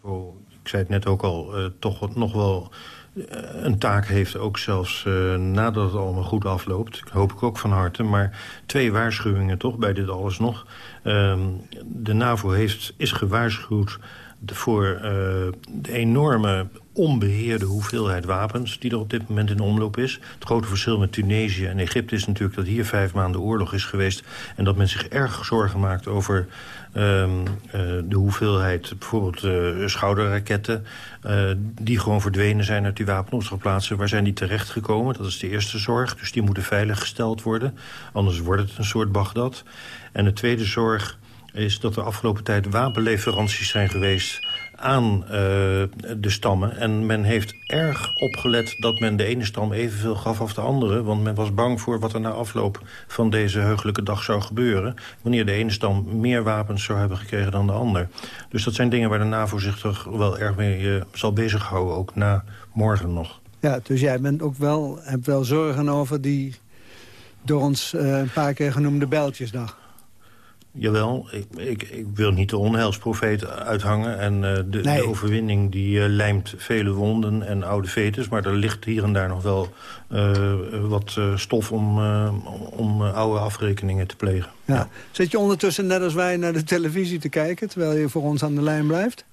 Oh, ik zei het net ook al, uh, toch nog wel uh, een taak heeft... ook zelfs uh, nadat het allemaal goed afloopt. Hoop ik ook van harte. Maar twee waarschuwingen toch bij dit alles nog. Ehm, de NAVO heeft, is gewaarschuwd voor de enorme onbeheerde hoeveelheid wapens die er op dit moment in omloop is. Het grote verschil met Tunesië en Egypte is natuurlijk dat hier vijf maanden oorlog is geweest... en dat men zich erg zorgen maakt over um, uh, de hoeveelheid bijvoorbeeld uh, schouderraketten... Uh, die gewoon verdwenen zijn uit die wapenopslagplaatsen. Waar zijn die terechtgekomen? Dat is de eerste zorg. Dus die moeten veiliggesteld worden. Anders wordt het een soort Bagdad. En de tweede zorg is dat er afgelopen tijd wapenleveranties zijn geweest aan uh, de stammen. En men heeft erg opgelet dat men de ene stam evenveel gaf als de andere. Want men was bang voor wat er na afloop van deze heugelijke dag zou gebeuren. Wanneer de ene stam meer wapens zou hebben gekregen dan de ander. Dus dat zijn dingen waar de NAVO zich wel erg mee uh, zal bezighouden. Ook na morgen nog. Ja, dus jij bent ook wel, hebt wel zorgen over die door ons uh, een paar keer genoemde Bijltjesdag. Jawel, ik, ik, ik, wil niet de onheilsprofeet uithangen. En uh, de, nee. de, overwinning die uh, lijmt vele wonden en oude vetes. Maar er ligt hier en daar nog wel uh, wat stof om, om oude afrekeningen te plegen. Ja. Ja. Zit je ondertussen net als wij naar de televisie te kijken... terwijl je voor ons aan de lijn blijft?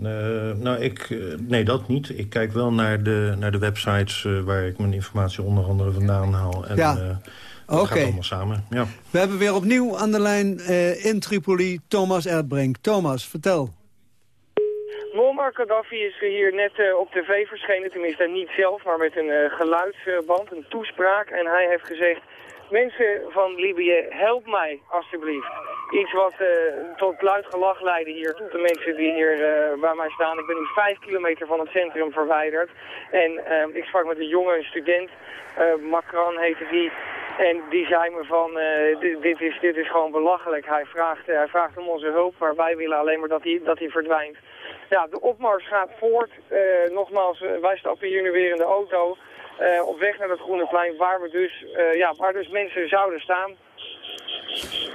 Uh, nou, ik, uh, nee, dat niet. Ik kijk wel naar de, naar de websites uh, waar ik mijn informatie onder andere vandaan haal. En, ja. Dat Oké. gaat allemaal samen. Ja. We hebben weer opnieuw aan de lijn in Tripoli Thomas Erdbrink. Thomas, vertel. Muammar Gaddafi is hier net uh, op tv verschenen, tenminste niet zelf, maar met een uh, geluidsband, een toespraak. En hij heeft gezegd, mensen van Libië, help mij alsjeblieft. Iets wat uh, tot luid gelach leidde hier, tot de mensen die hier bij mij staan. Ik ben nu vijf kilometer van het centrum verwijderd. En ik sprak met een jonge student, Macron heette die. En die zei me van, dit, dit, is, dit is gewoon belachelijk. Hij vraagt, hij vraagt om onze hulp, maar wij willen alleen maar dat hij, dat hij verdwijnt. Ja, de opmars gaat voort. Uh, nogmaals, wij stappen hier nu weer in de auto. Op weg naar het Groene Plein, waar, we dus, ja, waar dus mensen zouden staan.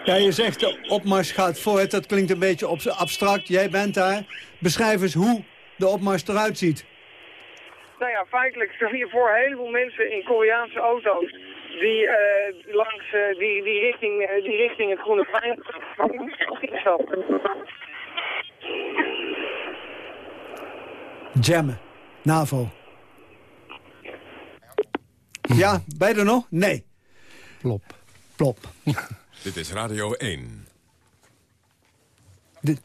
Ja, je zegt de opmars gaat voort. Dat klinkt een beetje abstract. Jij bent daar. Beschrijf eens hoe de opmars eruit ziet. Nou ja, feitelijk staan hier voor een heleboel mensen in Koreaanse auto's... die langs die, die, richting, die richting het Groene Plein. Jammen. NAVO. Ja, bij er nog? Nee. Plop. Plop. Dit is Radio 1.